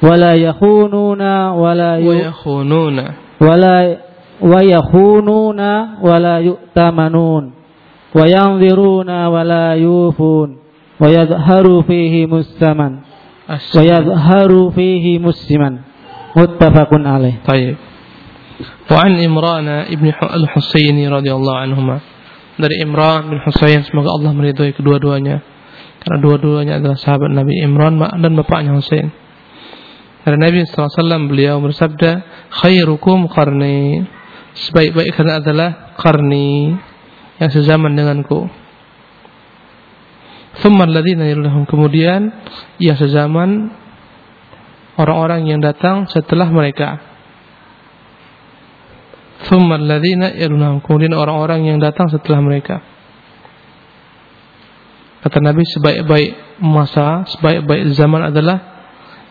wala yakhununa wala yakhununa. Wala يستشهدون ولا يخونون ولا ويخونون ولا ويخونون ولا يؤتمنون وينظرون ولا يوفون ويظهر فيه مسلما ويظهر فيه مسلما متفق عليه طيب وعن إمران ابن الحسين رضي الله عنهما dari Imran bin Husain semoga Allah meridhai kedua-duanya karena dua-duanya adalah sahabat Nabi Imran dan bapaknya Husain. Karena Nabi SAW beliau bersabda, khairukum qarni. Sebaik-baik kalian adalah qarni yang sezaman denganku. Thumma alladziina yalunhum kemudian yang sezaman orang-orang yang datang setelah mereka. Thumma alladziina yalunhum kemudian orang-orang yang datang setelah mereka. Kata Nabi sebaik-baik masa, sebaik-baik zaman adalah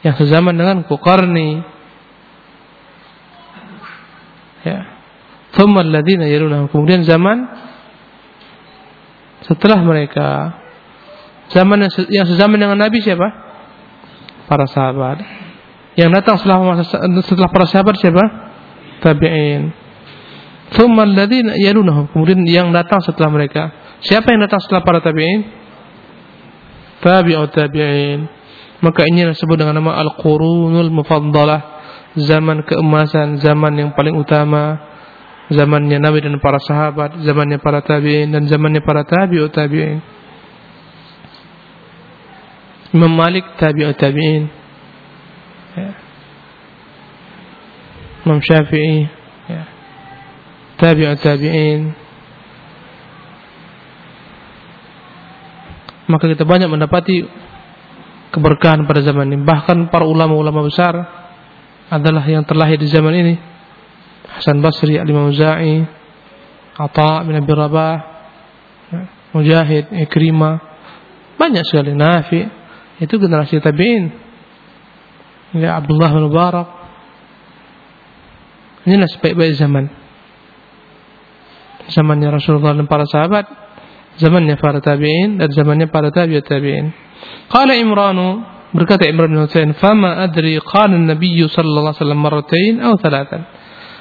yang sezaman dengan Qarni. Ya. Thumma alladziina. Kemudian zaman setelah mereka zaman yang sezaman dengan Nabi siapa? Para sahabat. Yang datang setelah setelah para sahabat siapa? Tabi'in. Thumma alladziina. Kemudian yang datang setelah mereka. Siapa yang datang setelah para tabi'in? tabi'ut tabi'in maka ini disebut dengan nama al-qurunul mufaddalah zaman keemasan zaman yang paling utama zamannya Nabi dan para sahabat zamannya para tabi'in dan zamannya para tabi'ut tabi'in Imam Malik tabi'ut tabi'in ya. Imam Syafi'i ya. tabi'ut tabi'in maka kita banyak mendapati keberkahan pada zaman ini. Bahkan para ulama-ulama besar adalah yang terlahir di zaman ini. Hasan Basri, Al-Imam Atta bin Abi Rabah, Mujahid, Ikrimah, banyak sekali Nafi. Itu generasi tabi'in. Ya Abdullah bin Mubarak. Inilah sebaik-baik zaman. Zamannya Rasulullah dan para sahabat zamannya para tabi'in dan zamannya para tabi'ut tabi'in. Qala Imranu berkata Imran bin Husain, "Fama adri qala an-nabiy sallallahu alaihi wasallam marratain aw thalathan."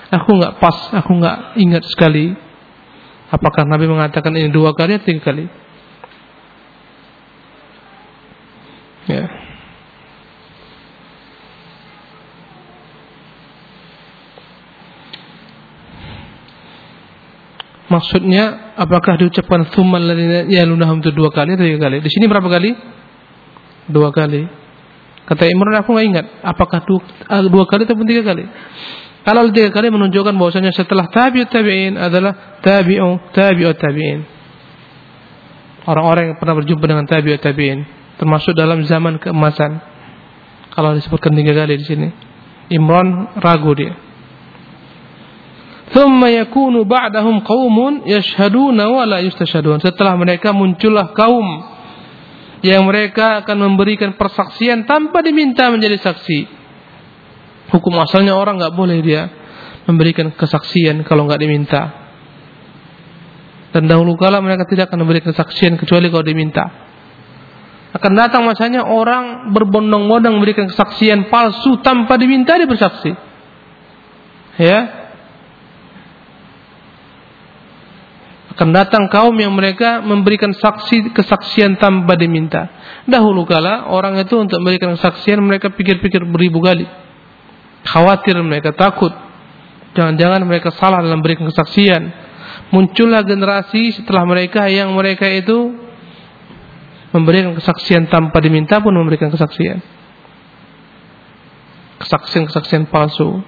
Aku enggak pas, aku enggak ingat sekali apakah Nabi mengatakan ini dua kali atau tiga kali. Ya. Maksudnya apakah diucapkan tsummal ladzina yalunahum itu dua kali atau tiga kali? Di sini berapa kali? Dua kali. Kata Imran aku nggak ingat apakah ah, dua kali atau tiga kali. Kalau tiga kali menunjukkan bahwasanya setelah tabi'ut tabi'in adalah tabi'u tabi'ut tabi'in. Orang-orang yang pernah berjumpa dengan tabi'ut tabi'in termasuk dalam zaman keemasan. Kalau disebutkan tiga kali di sini. Imran ragu dia. Thumma yakunu ba'dahum qaumun yashhaduna wa la. Setelah mereka muncullah kaum yang mereka akan memberikan persaksian tanpa diminta menjadi saksi. Hukum asalnya orang nggak boleh dia memberikan kesaksian kalau nggak diminta. Dan dahulu kala mereka tidak akan memberikan kesaksian kecuali kalau diminta. Akan datang masanya orang berbondong-bondong memberikan kesaksian palsu tanpa diminta dia bersaksi. Ya, akan datang kaum yang mereka memberikan saksi kesaksian tanpa diminta. Dahulu kala orang itu untuk memberikan kesaksian mereka pikir-pikir beribu kali. Khawatir mereka takut. Jangan-jangan mereka salah dalam memberikan kesaksian. Muncullah generasi setelah mereka yang mereka itu memberikan kesaksian tanpa diminta pun memberikan kesaksian. Kesaksian-kesaksian palsu.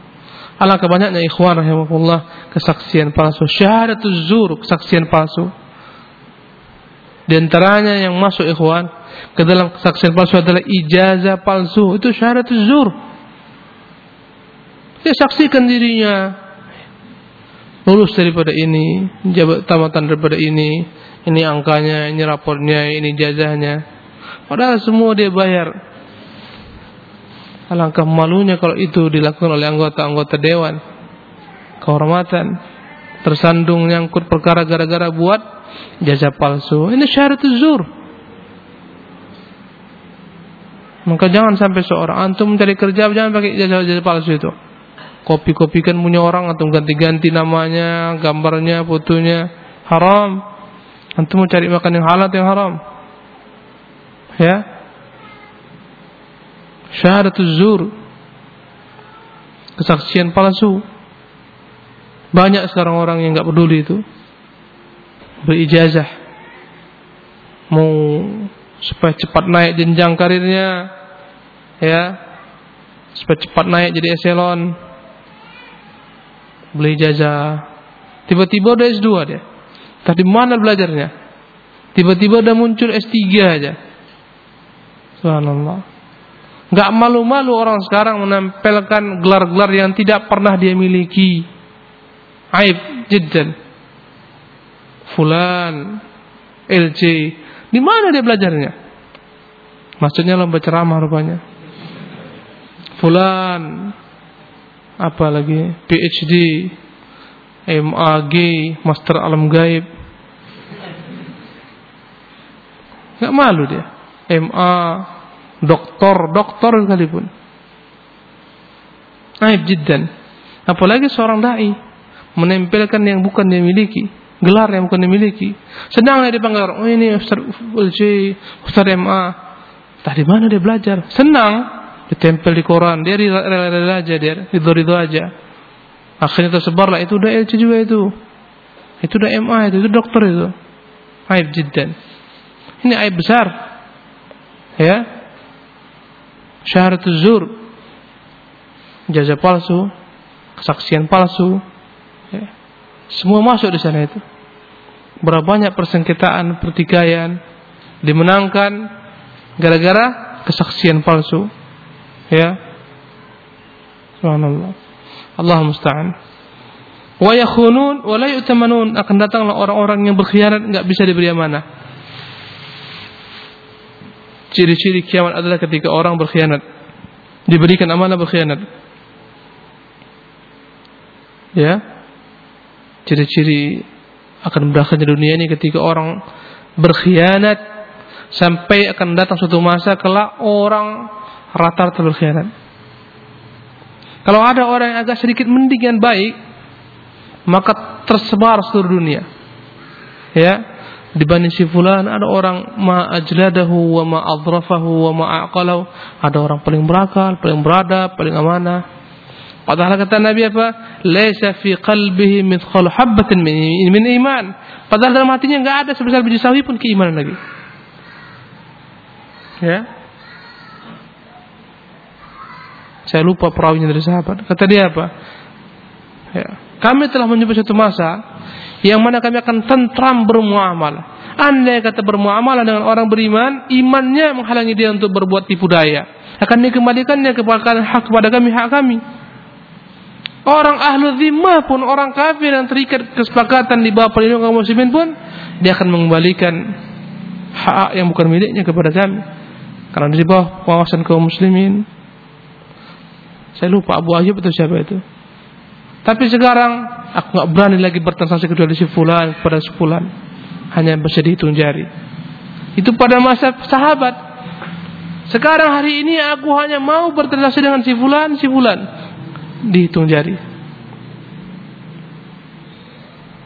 Alangkah banyaknya ikhwan rahimahullah kesaksian palsu. Syahadatuz zur, kesaksian palsu. Di antaranya yang masuk ikhwan ke dalam kesaksian palsu adalah ijazah palsu. Itu syahadatuz zur. Dia saksikan dirinya lulus daripada ini, jabat tamatan daripada ini, ini angkanya, ini rapornya, ini jazahnya. Padahal semua dia bayar. Alangkah malunya kalau itu dilakukan oleh anggota-anggota dewan kehormatan tersandung nyangkut perkara gara-gara buat jasa palsu. Ini syarat zur. Maka jangan sampai seorang antum mencari kerja jangan pakai jasa-jasa palsu itu. Kopi-kopikan punya orang atau ganti-ganti namanya, gambarnya, fotonya haram. Antum mau cari makan yang halal yang haram. Ya, Syahadatul zur. Kesaksian palsu. Banyak sekarang orang yang nggak peduli itu. Berijazah. Mau supaya cepat naik jenjang karirnya. Ya. Supaya cepat naik jadi eselon. Beli ijazah. Tiba-tiba udah S2 dia. Tadi mana belajarnya? Tiba-tiba udah muncul S3 aja. Subhanallah. Gak malu-malu orang sekarang menempelkan gelar-gelar yang tidak pernah dia miliki. Aib, jiddan. Fulan, LC. Di mana dia belajarnya? Maksudnya lomba ceramah rupanya. Fulan, apa lagi? PhD, MAG, Master Alam Gaib. Gak malu dia. MA, doktor, doktor sekalipun. Aib jiddan. Apalagi seorang dai menempelkan yang bukan dia miliki, gelar yang bukan dia miliki. Senang dia dipanggil oh ini Ustaz Ustaz MA. Tadi mana dia belajar? Senang, ditempel di koran, dia rela-rela aja dia, ridho-ridho aja. Akhirnya tersebarlah itu udah LC juga itu. Itu udah MA itu, itu dokter itu. Aib jiddan. Ini aib besar. Ya, syahadat zur jasa palsu kesaksian palsu ya. semua masuk di sana itu berapa banyak persengketaan pertikaian dimenangkan gara-gara kesaksian palsu ya subhanallah Allah musta'an wa yakhunun wa la yu'tamanun akan datanglah orang-orang yang berkhianat enggak bisa diberi amanah Ciri-ciri kiamat adalah ketika orang berkhianat. Diberikan amanah berkhianat. Ya. Ciri-ciri akan berakhirnya dunia ini ketika orang berkhianat sampai akan datang suatu masa kelak orang rata-rata berkhianat. Kalau ada orang yang agak sedikit mending yang baik, maka tersebar seluruh dunia. Ya, dibanding si fulan ada orang ma ajladahu wa ma adrafahu wa ma aqalahu. Ada orang paling berakal paling beradab paling amanah. Padahal kata Nabi apa? Laisa fi qalbihi mithqal habatin min iman. Padahal dalam hatinya enggak ada sebesar biji sawi pun keimanan lagi ya saya lupa perawinya dari sahabat kata dia apa ya kami telah menyebut satu masa yang mana kami akan tentram bermuamalah. Anda kata bermuamalah dengan orang beriman, imannya menghalangi dia untuk berbuat tipu daya. Akan dikembalikannya kepada hak kepada kami, hak kami. Orang ahlu zimmah pun, orang kafir yang terikat kesepakatan di bawah perlindungan kaum muslimin pun, dia akan mengembalikan hak yang bukan miliknya kepada kami. Karena di bawah pengawasan kaum muslimin. Saya lupa Abu Ayyub itu siapa itu. Tapi sekarang aku nggak berani lagi bertransaksi kecuali si fulan kepada si fulan. Hanya bisa dihitung jari. Itu pada masa sahabat. Sekarang hari ini aku hanya mau bertransaksi dengan si fulan, si fulan. Dihitung jari.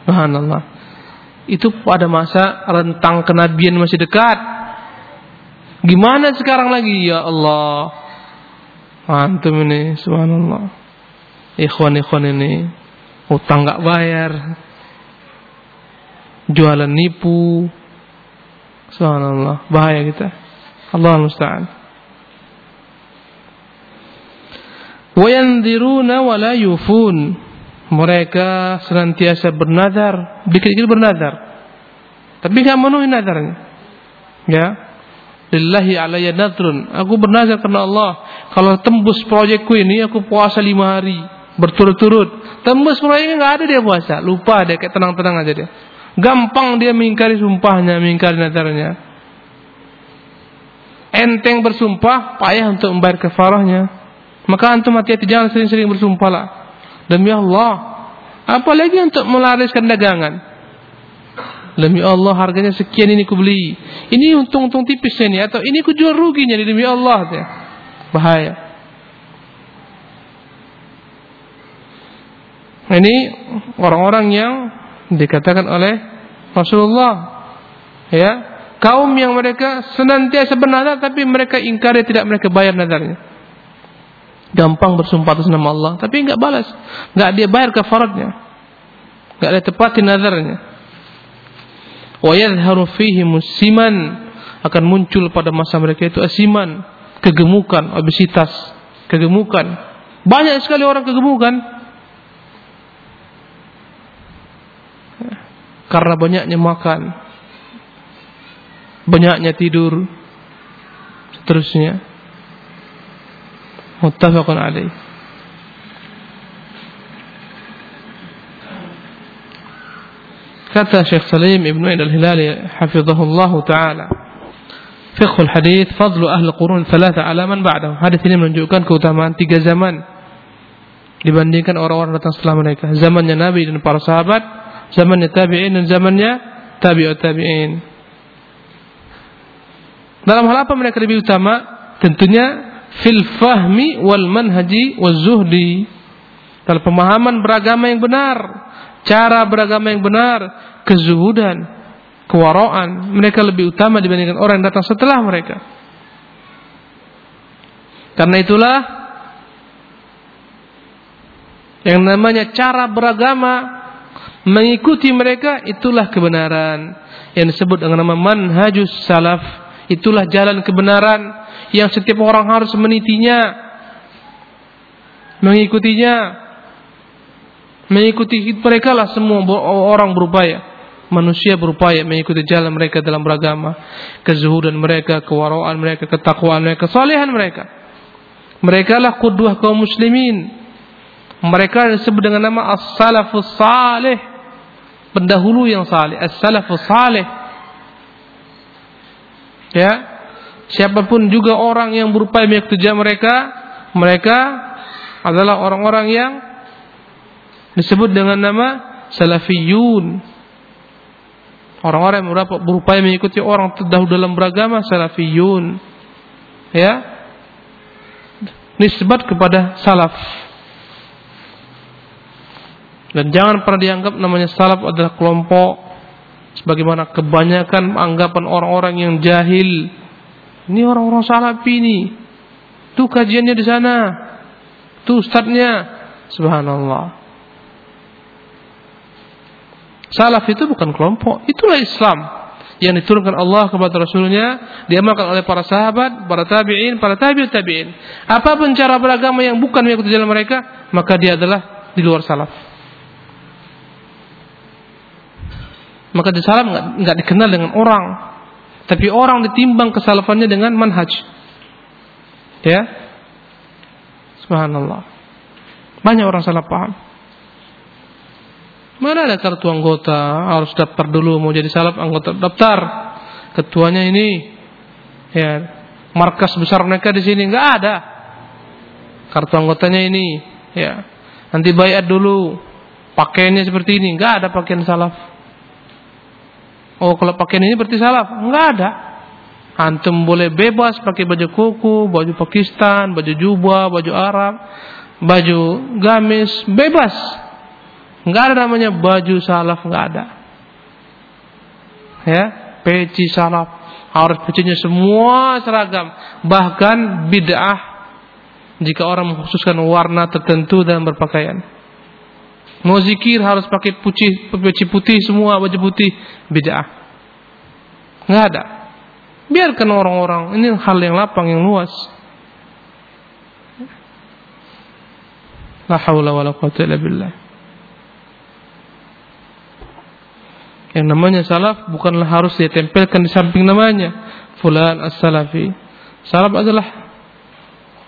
Subhanallah. itu pada masa rentang kenabian masih dekat. Gimana sekarang lagi ya Allah? Antum ini subhanallah. Ikhwan-ikhwan ini utang nggak bayar. Jualan nipu. Subhanallah, bahaya kita. Allah musta'an. Wa yanziruna wa yufun. Mereka senantiasa bernadar, dikit-dikit bernadar. Tapi nggak memenuhi nadarnya. Ya. Lillahi alayya nadrun. Aku bernazar karena Allah. Kalau tembus proyekku ini, aku puasa lima hari. Berturut-turut. Tembus proyeknya nggak ada dia puasa. Lupa dia, kayak tenang-tenang aja dia. Gampang dia mengingkari sumpahnya, mengingkari nadarnya. Enteng bersumpah, payah untuk membayar kefarahnya. Maka antum hati-hati jangan sering-sering bersumpah lah. Demi Allah. Apalagi untuk melariskan dagangan. Demi Allah harganya sekian ini ku beli. Ini untung-untung tipisnya nih atau ini ku jual ruginya demi Allah ya. Bahaya. Ini orang-orang yang dikatakan oleh Rasulullah ya kaum yang mereka senantiasa bernadar tapi mereka ingkari tidak mereka bayar nadarnya gampang bersumpah atas nama Allah tapi enggak balas enggak dia bayar kafaratnya enggak ada tepati nadarnya wa yadhharu fihi musiman akan muncul pada masa mereka itu asiman kegemukan obesitas kegemukan. Banyak sekali orang kegemukan. Karena banyaknya makan banyaknya tidur seterusnya. Muttafaqun alaih kata Syekh Salim Ibn Aid al-Hilali hafizahullah taala. Fiqh al-hadith fadlu ahli qurun thalatha ala man ba'dahu. Hadis ini menunjukkan keutamaan tiga zaman dibandingkan orang-orang datang setelah mereka. Zamannya Nabi dan para sahabat zamannya tabi'in dan zamannya tabi'ut tabi'in. Dalam hal apa mereka lebih utama? Tentunya fil fahmi wal manhaji wal zuhdi. Dalam pemahaman beragama yang benar cara beragama yang benar kezuhudan kewaraan mereka lebih utama dibandingkan orang yang datang setelah mereka. Karena itulah yang namanya cara beragama mengikuti mereka itulah kebenaran. Yang disebut dengan nama manhajus salaf itulah jalan kebenaran yang setiap orang harus menitinya mengikutinya mengikuti mereka lah semua orang berupaya. Manusia berupaya mengikuti jalan mereka dalam beragama. Kezuhudan mereka kewaraan mereka ketakwaan mereka kesalehan mereka. Mereka lah kudwah kaum muslimin. Mereka disebut dengan nama as-salafus salih. Pendahulu yang saleh as-salafus salih. Ya. Siapa pun juga orang yang berupaya mengikuti jalan mereka mereka adalah orang-orang yang disebut dengan nama salafiyun. Orang-orang yang berupaya mengikuti orang terdahulu dalam beragama salafiyun. Ya. Nisbat kepada salaf. Dan jangan pernah dianggap namanya salaf adalah kelompok sebagaimana kebanyakan anggapan orang-orang yang jahil. Ini orang-orang salafi ini. Tuh kajiannya di sana. Tuh ustadznya. Subhanallah. Salaf itu bukan kelompok, itulah Islam yang diturunkan Allah kepada Rasulnya, diamalkan oleh para sahabat, para tabi'in, para tabi'ut tabi'in. Apa pun cara beragama yang bukan mengikuti jalan mereka, maka dia adalah di luar salaf. Maka di salaf nggak dikenal dengan orang, tapi orang ditimbang kesalafannya dengan manhaj. Ya, Subhanallah. Banyak orang salah paham. Mana ada kartu anggota? Harus daftar dulu mau jadi salaf anggota daftar. Ketuanya ini ya markas besar mereka di sini nggak ada. Kartu anggotanya ini ya. Nanti bayar dulu. Pakaiannya seperti ini, nggak ada pakaian salaf. Oh, kalau pakaian ini berarti salaf? Nggak ada. Antum boleh bebas pakai baju kuku, baju Pakistan, baju jubah, baju Arab, baju gamis, bebas. Enggak ada namanya baju salaf, enggak ada. Ya, peci salaf harus pecinya semua seragam. Bahkan bid'ah jika orang mengkhususkan warna tertentu dalam berpakaian. Mau zikir harus pakai putih, peci putih semua, baju putih, bid'ah. Enggak ada. Biarkan orang-orang, ini hal yang lapang, yang luas. La haula wala quwwata illa billah. Yang namanya salaf bukanlah harus ditempelkan di samping namanya. Fulan as-salafi. Salaf adalah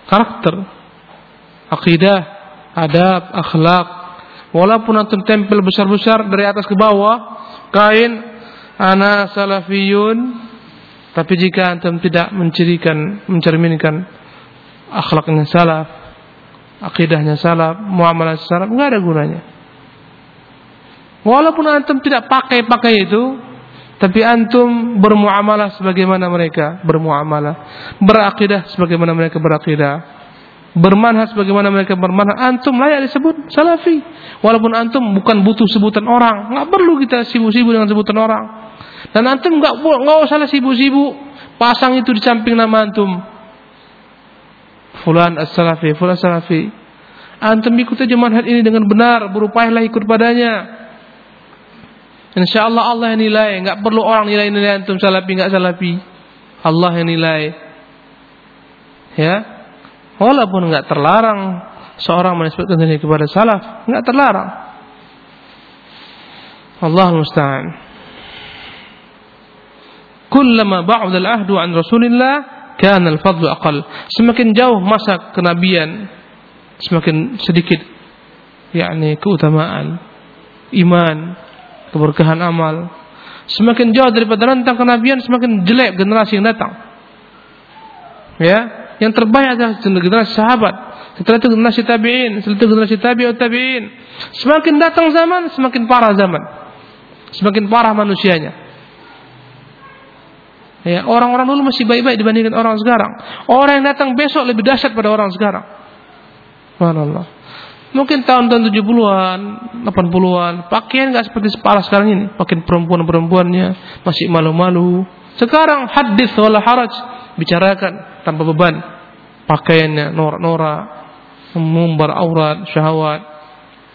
karakter, akidah, adab, akhlak. Walaupun antum tempel besar-besar dari atas ke bawah, kain ana salafiyun tapi jika antum tidak mencirikan, mencerminkan akhlaknya salaf, akidahnya salaf, muamalah salaf, nggak ada gunanya. Walaupun antum tidak pakai-pakai itu, tapi antum bermuamalah sebagaimana mereka bermuamalah, berakidah sebagaimana mereka berakidah, bermanhaj sebagaimana mereka bermanhaj, antum layak disebut salafi. Walaupun antum bukan butuh sebutan orang, nggak perlu kita sibuk-sibuk dengan sebutan orang. Dan antum nggak nggak usah sibuk-sibuk pasang itu di samping nama antum. Fulan as-salafi, fulan as-salafi. Antum ikut aja manhaj ini dengan benar, berupayalah ikut padanya. Insya Allah Allah yang nilai, nggak perlu orang nilai-nilai antum salafi nggak salafi. Allah yang nilai. Ya, walaupun nggak terlarang seorang menisbatkan diri kepada salaf, nggak terlarang. Allah musta'an. Kullama ba'da al-ahdu an Rasulillah kana al-fadlu aqal. Semakin jauh masa kenabian, semakin sedikit yakni keutamaan, iman, keberkahan amal. Semakin jauh daripada rentang kenabian, semakin jelek generasi yang datang. Ya, yang terbaik adalah generasi sahabat. Setelah itu generasi tabi'in, setelah itu generasi tabi'ut tabi'in. Semakin datang zaman, semakin parah zaman. Semakin parah manusianya. Ya, orang-orang dulu masih baik-baik dibandingkan orang sekarang. Orang yang datang besok lebih dahsyat pada orang sekarang. Subhanallah. Mungkin tahun-tahun 70-an, 80-an, pakaian nggak seperti separah sekarang ini. Pakaian perempuan-perempuannya masih malu-malu. Sekarang hadis wala haraj, bicarakan tanpa beban. Pakaiannya norak-norak, mengumbar aurat, syahwat.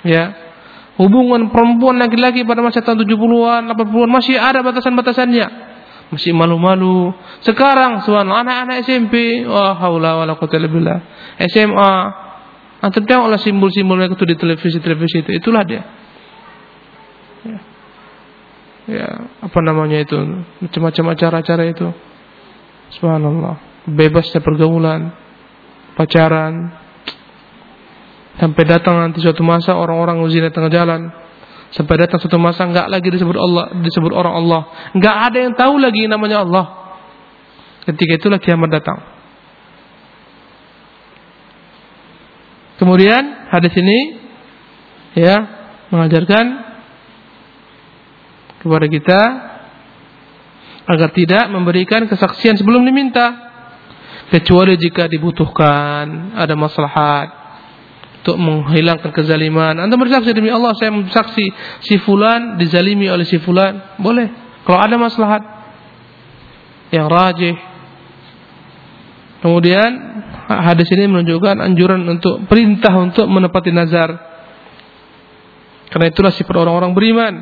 Ya. Hubungan perempuan laki-laki pada masa tahun 70-an, 80-an masih ada batasan-batasannya. Masih malu-malu. Sekarang, subhanallah, anak-anak SMP, wah haula wala quwwata. SMA, Antum tengoklah simbol-simbol mereka itu di televisi-televisi itu. Itulah dia. Ya. ya, apa namanya itu? Macam-macam acara-acara itu. Subhanallah. Bebasnya pergaulan, pacaran. Sampai datang nanti suatu masa orang-orang uzina tengah jalan. Sampai datang suatu masa enggak lagi disebut Allah, disebut orang Allah. Enggak ada yang tahu lagi namanya Allah. Ketika itulah kiamat datang. Kemudian hadis ini ya mengajarkan kepada kita agar tidak memberikan kesaksian sebelum diminta kecuali jika dibutuhkan ada maslahat untuk menghilangkan kezaliman. Anda bersaksi demi Allah saya bersaksi si fulan dizalimi oleh si fulan, boleh. Kalau ada maslahat yang rajih. Kemudian hadis ini menunjukkan anjuran untuk perintah untuk menepati nazar. Karena itulah sifat orang-orang beriman.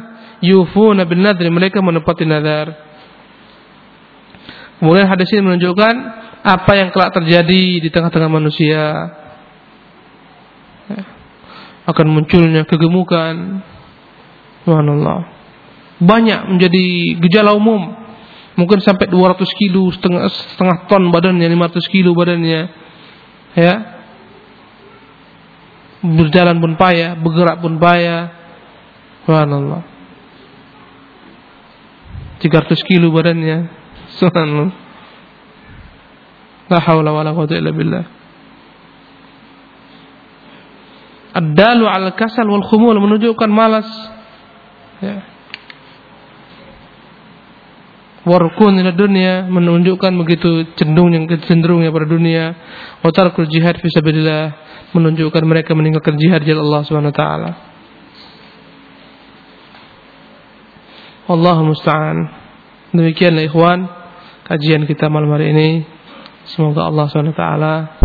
Yufuna bin nadri mereka menepati nazar. Kemudian hadis ini menunjukkan apa yang kelak terjadi di tengah-tengah manusia. Ya. Akan munculnya kegemukan. Subhanallah. Banyak menjadi gejala umum. Mungkin sampai 200 kilo, setengah, setengah ton badannya, 500 kilo badannya ya berjalan pun payah, bergerak pun payah. Subhanallah. 300 kilo badannya. Subhanallah. La haula wala quwwata illa billah. Ad-dalu 'ala kasal wal khumul menunjukkan malas. Ya warkun ila dunia menunjukkan begitu cenderung yang cenderungnya pada dunia. Wa tarkul jihad fi sabilillah menunjukkan mereka meninggalkan jihad jalan Allah Subhanahu wa taala. Allah musta'an. Demikianlah ikhwan kajian kita malam hari ini. Semoga Allah SWT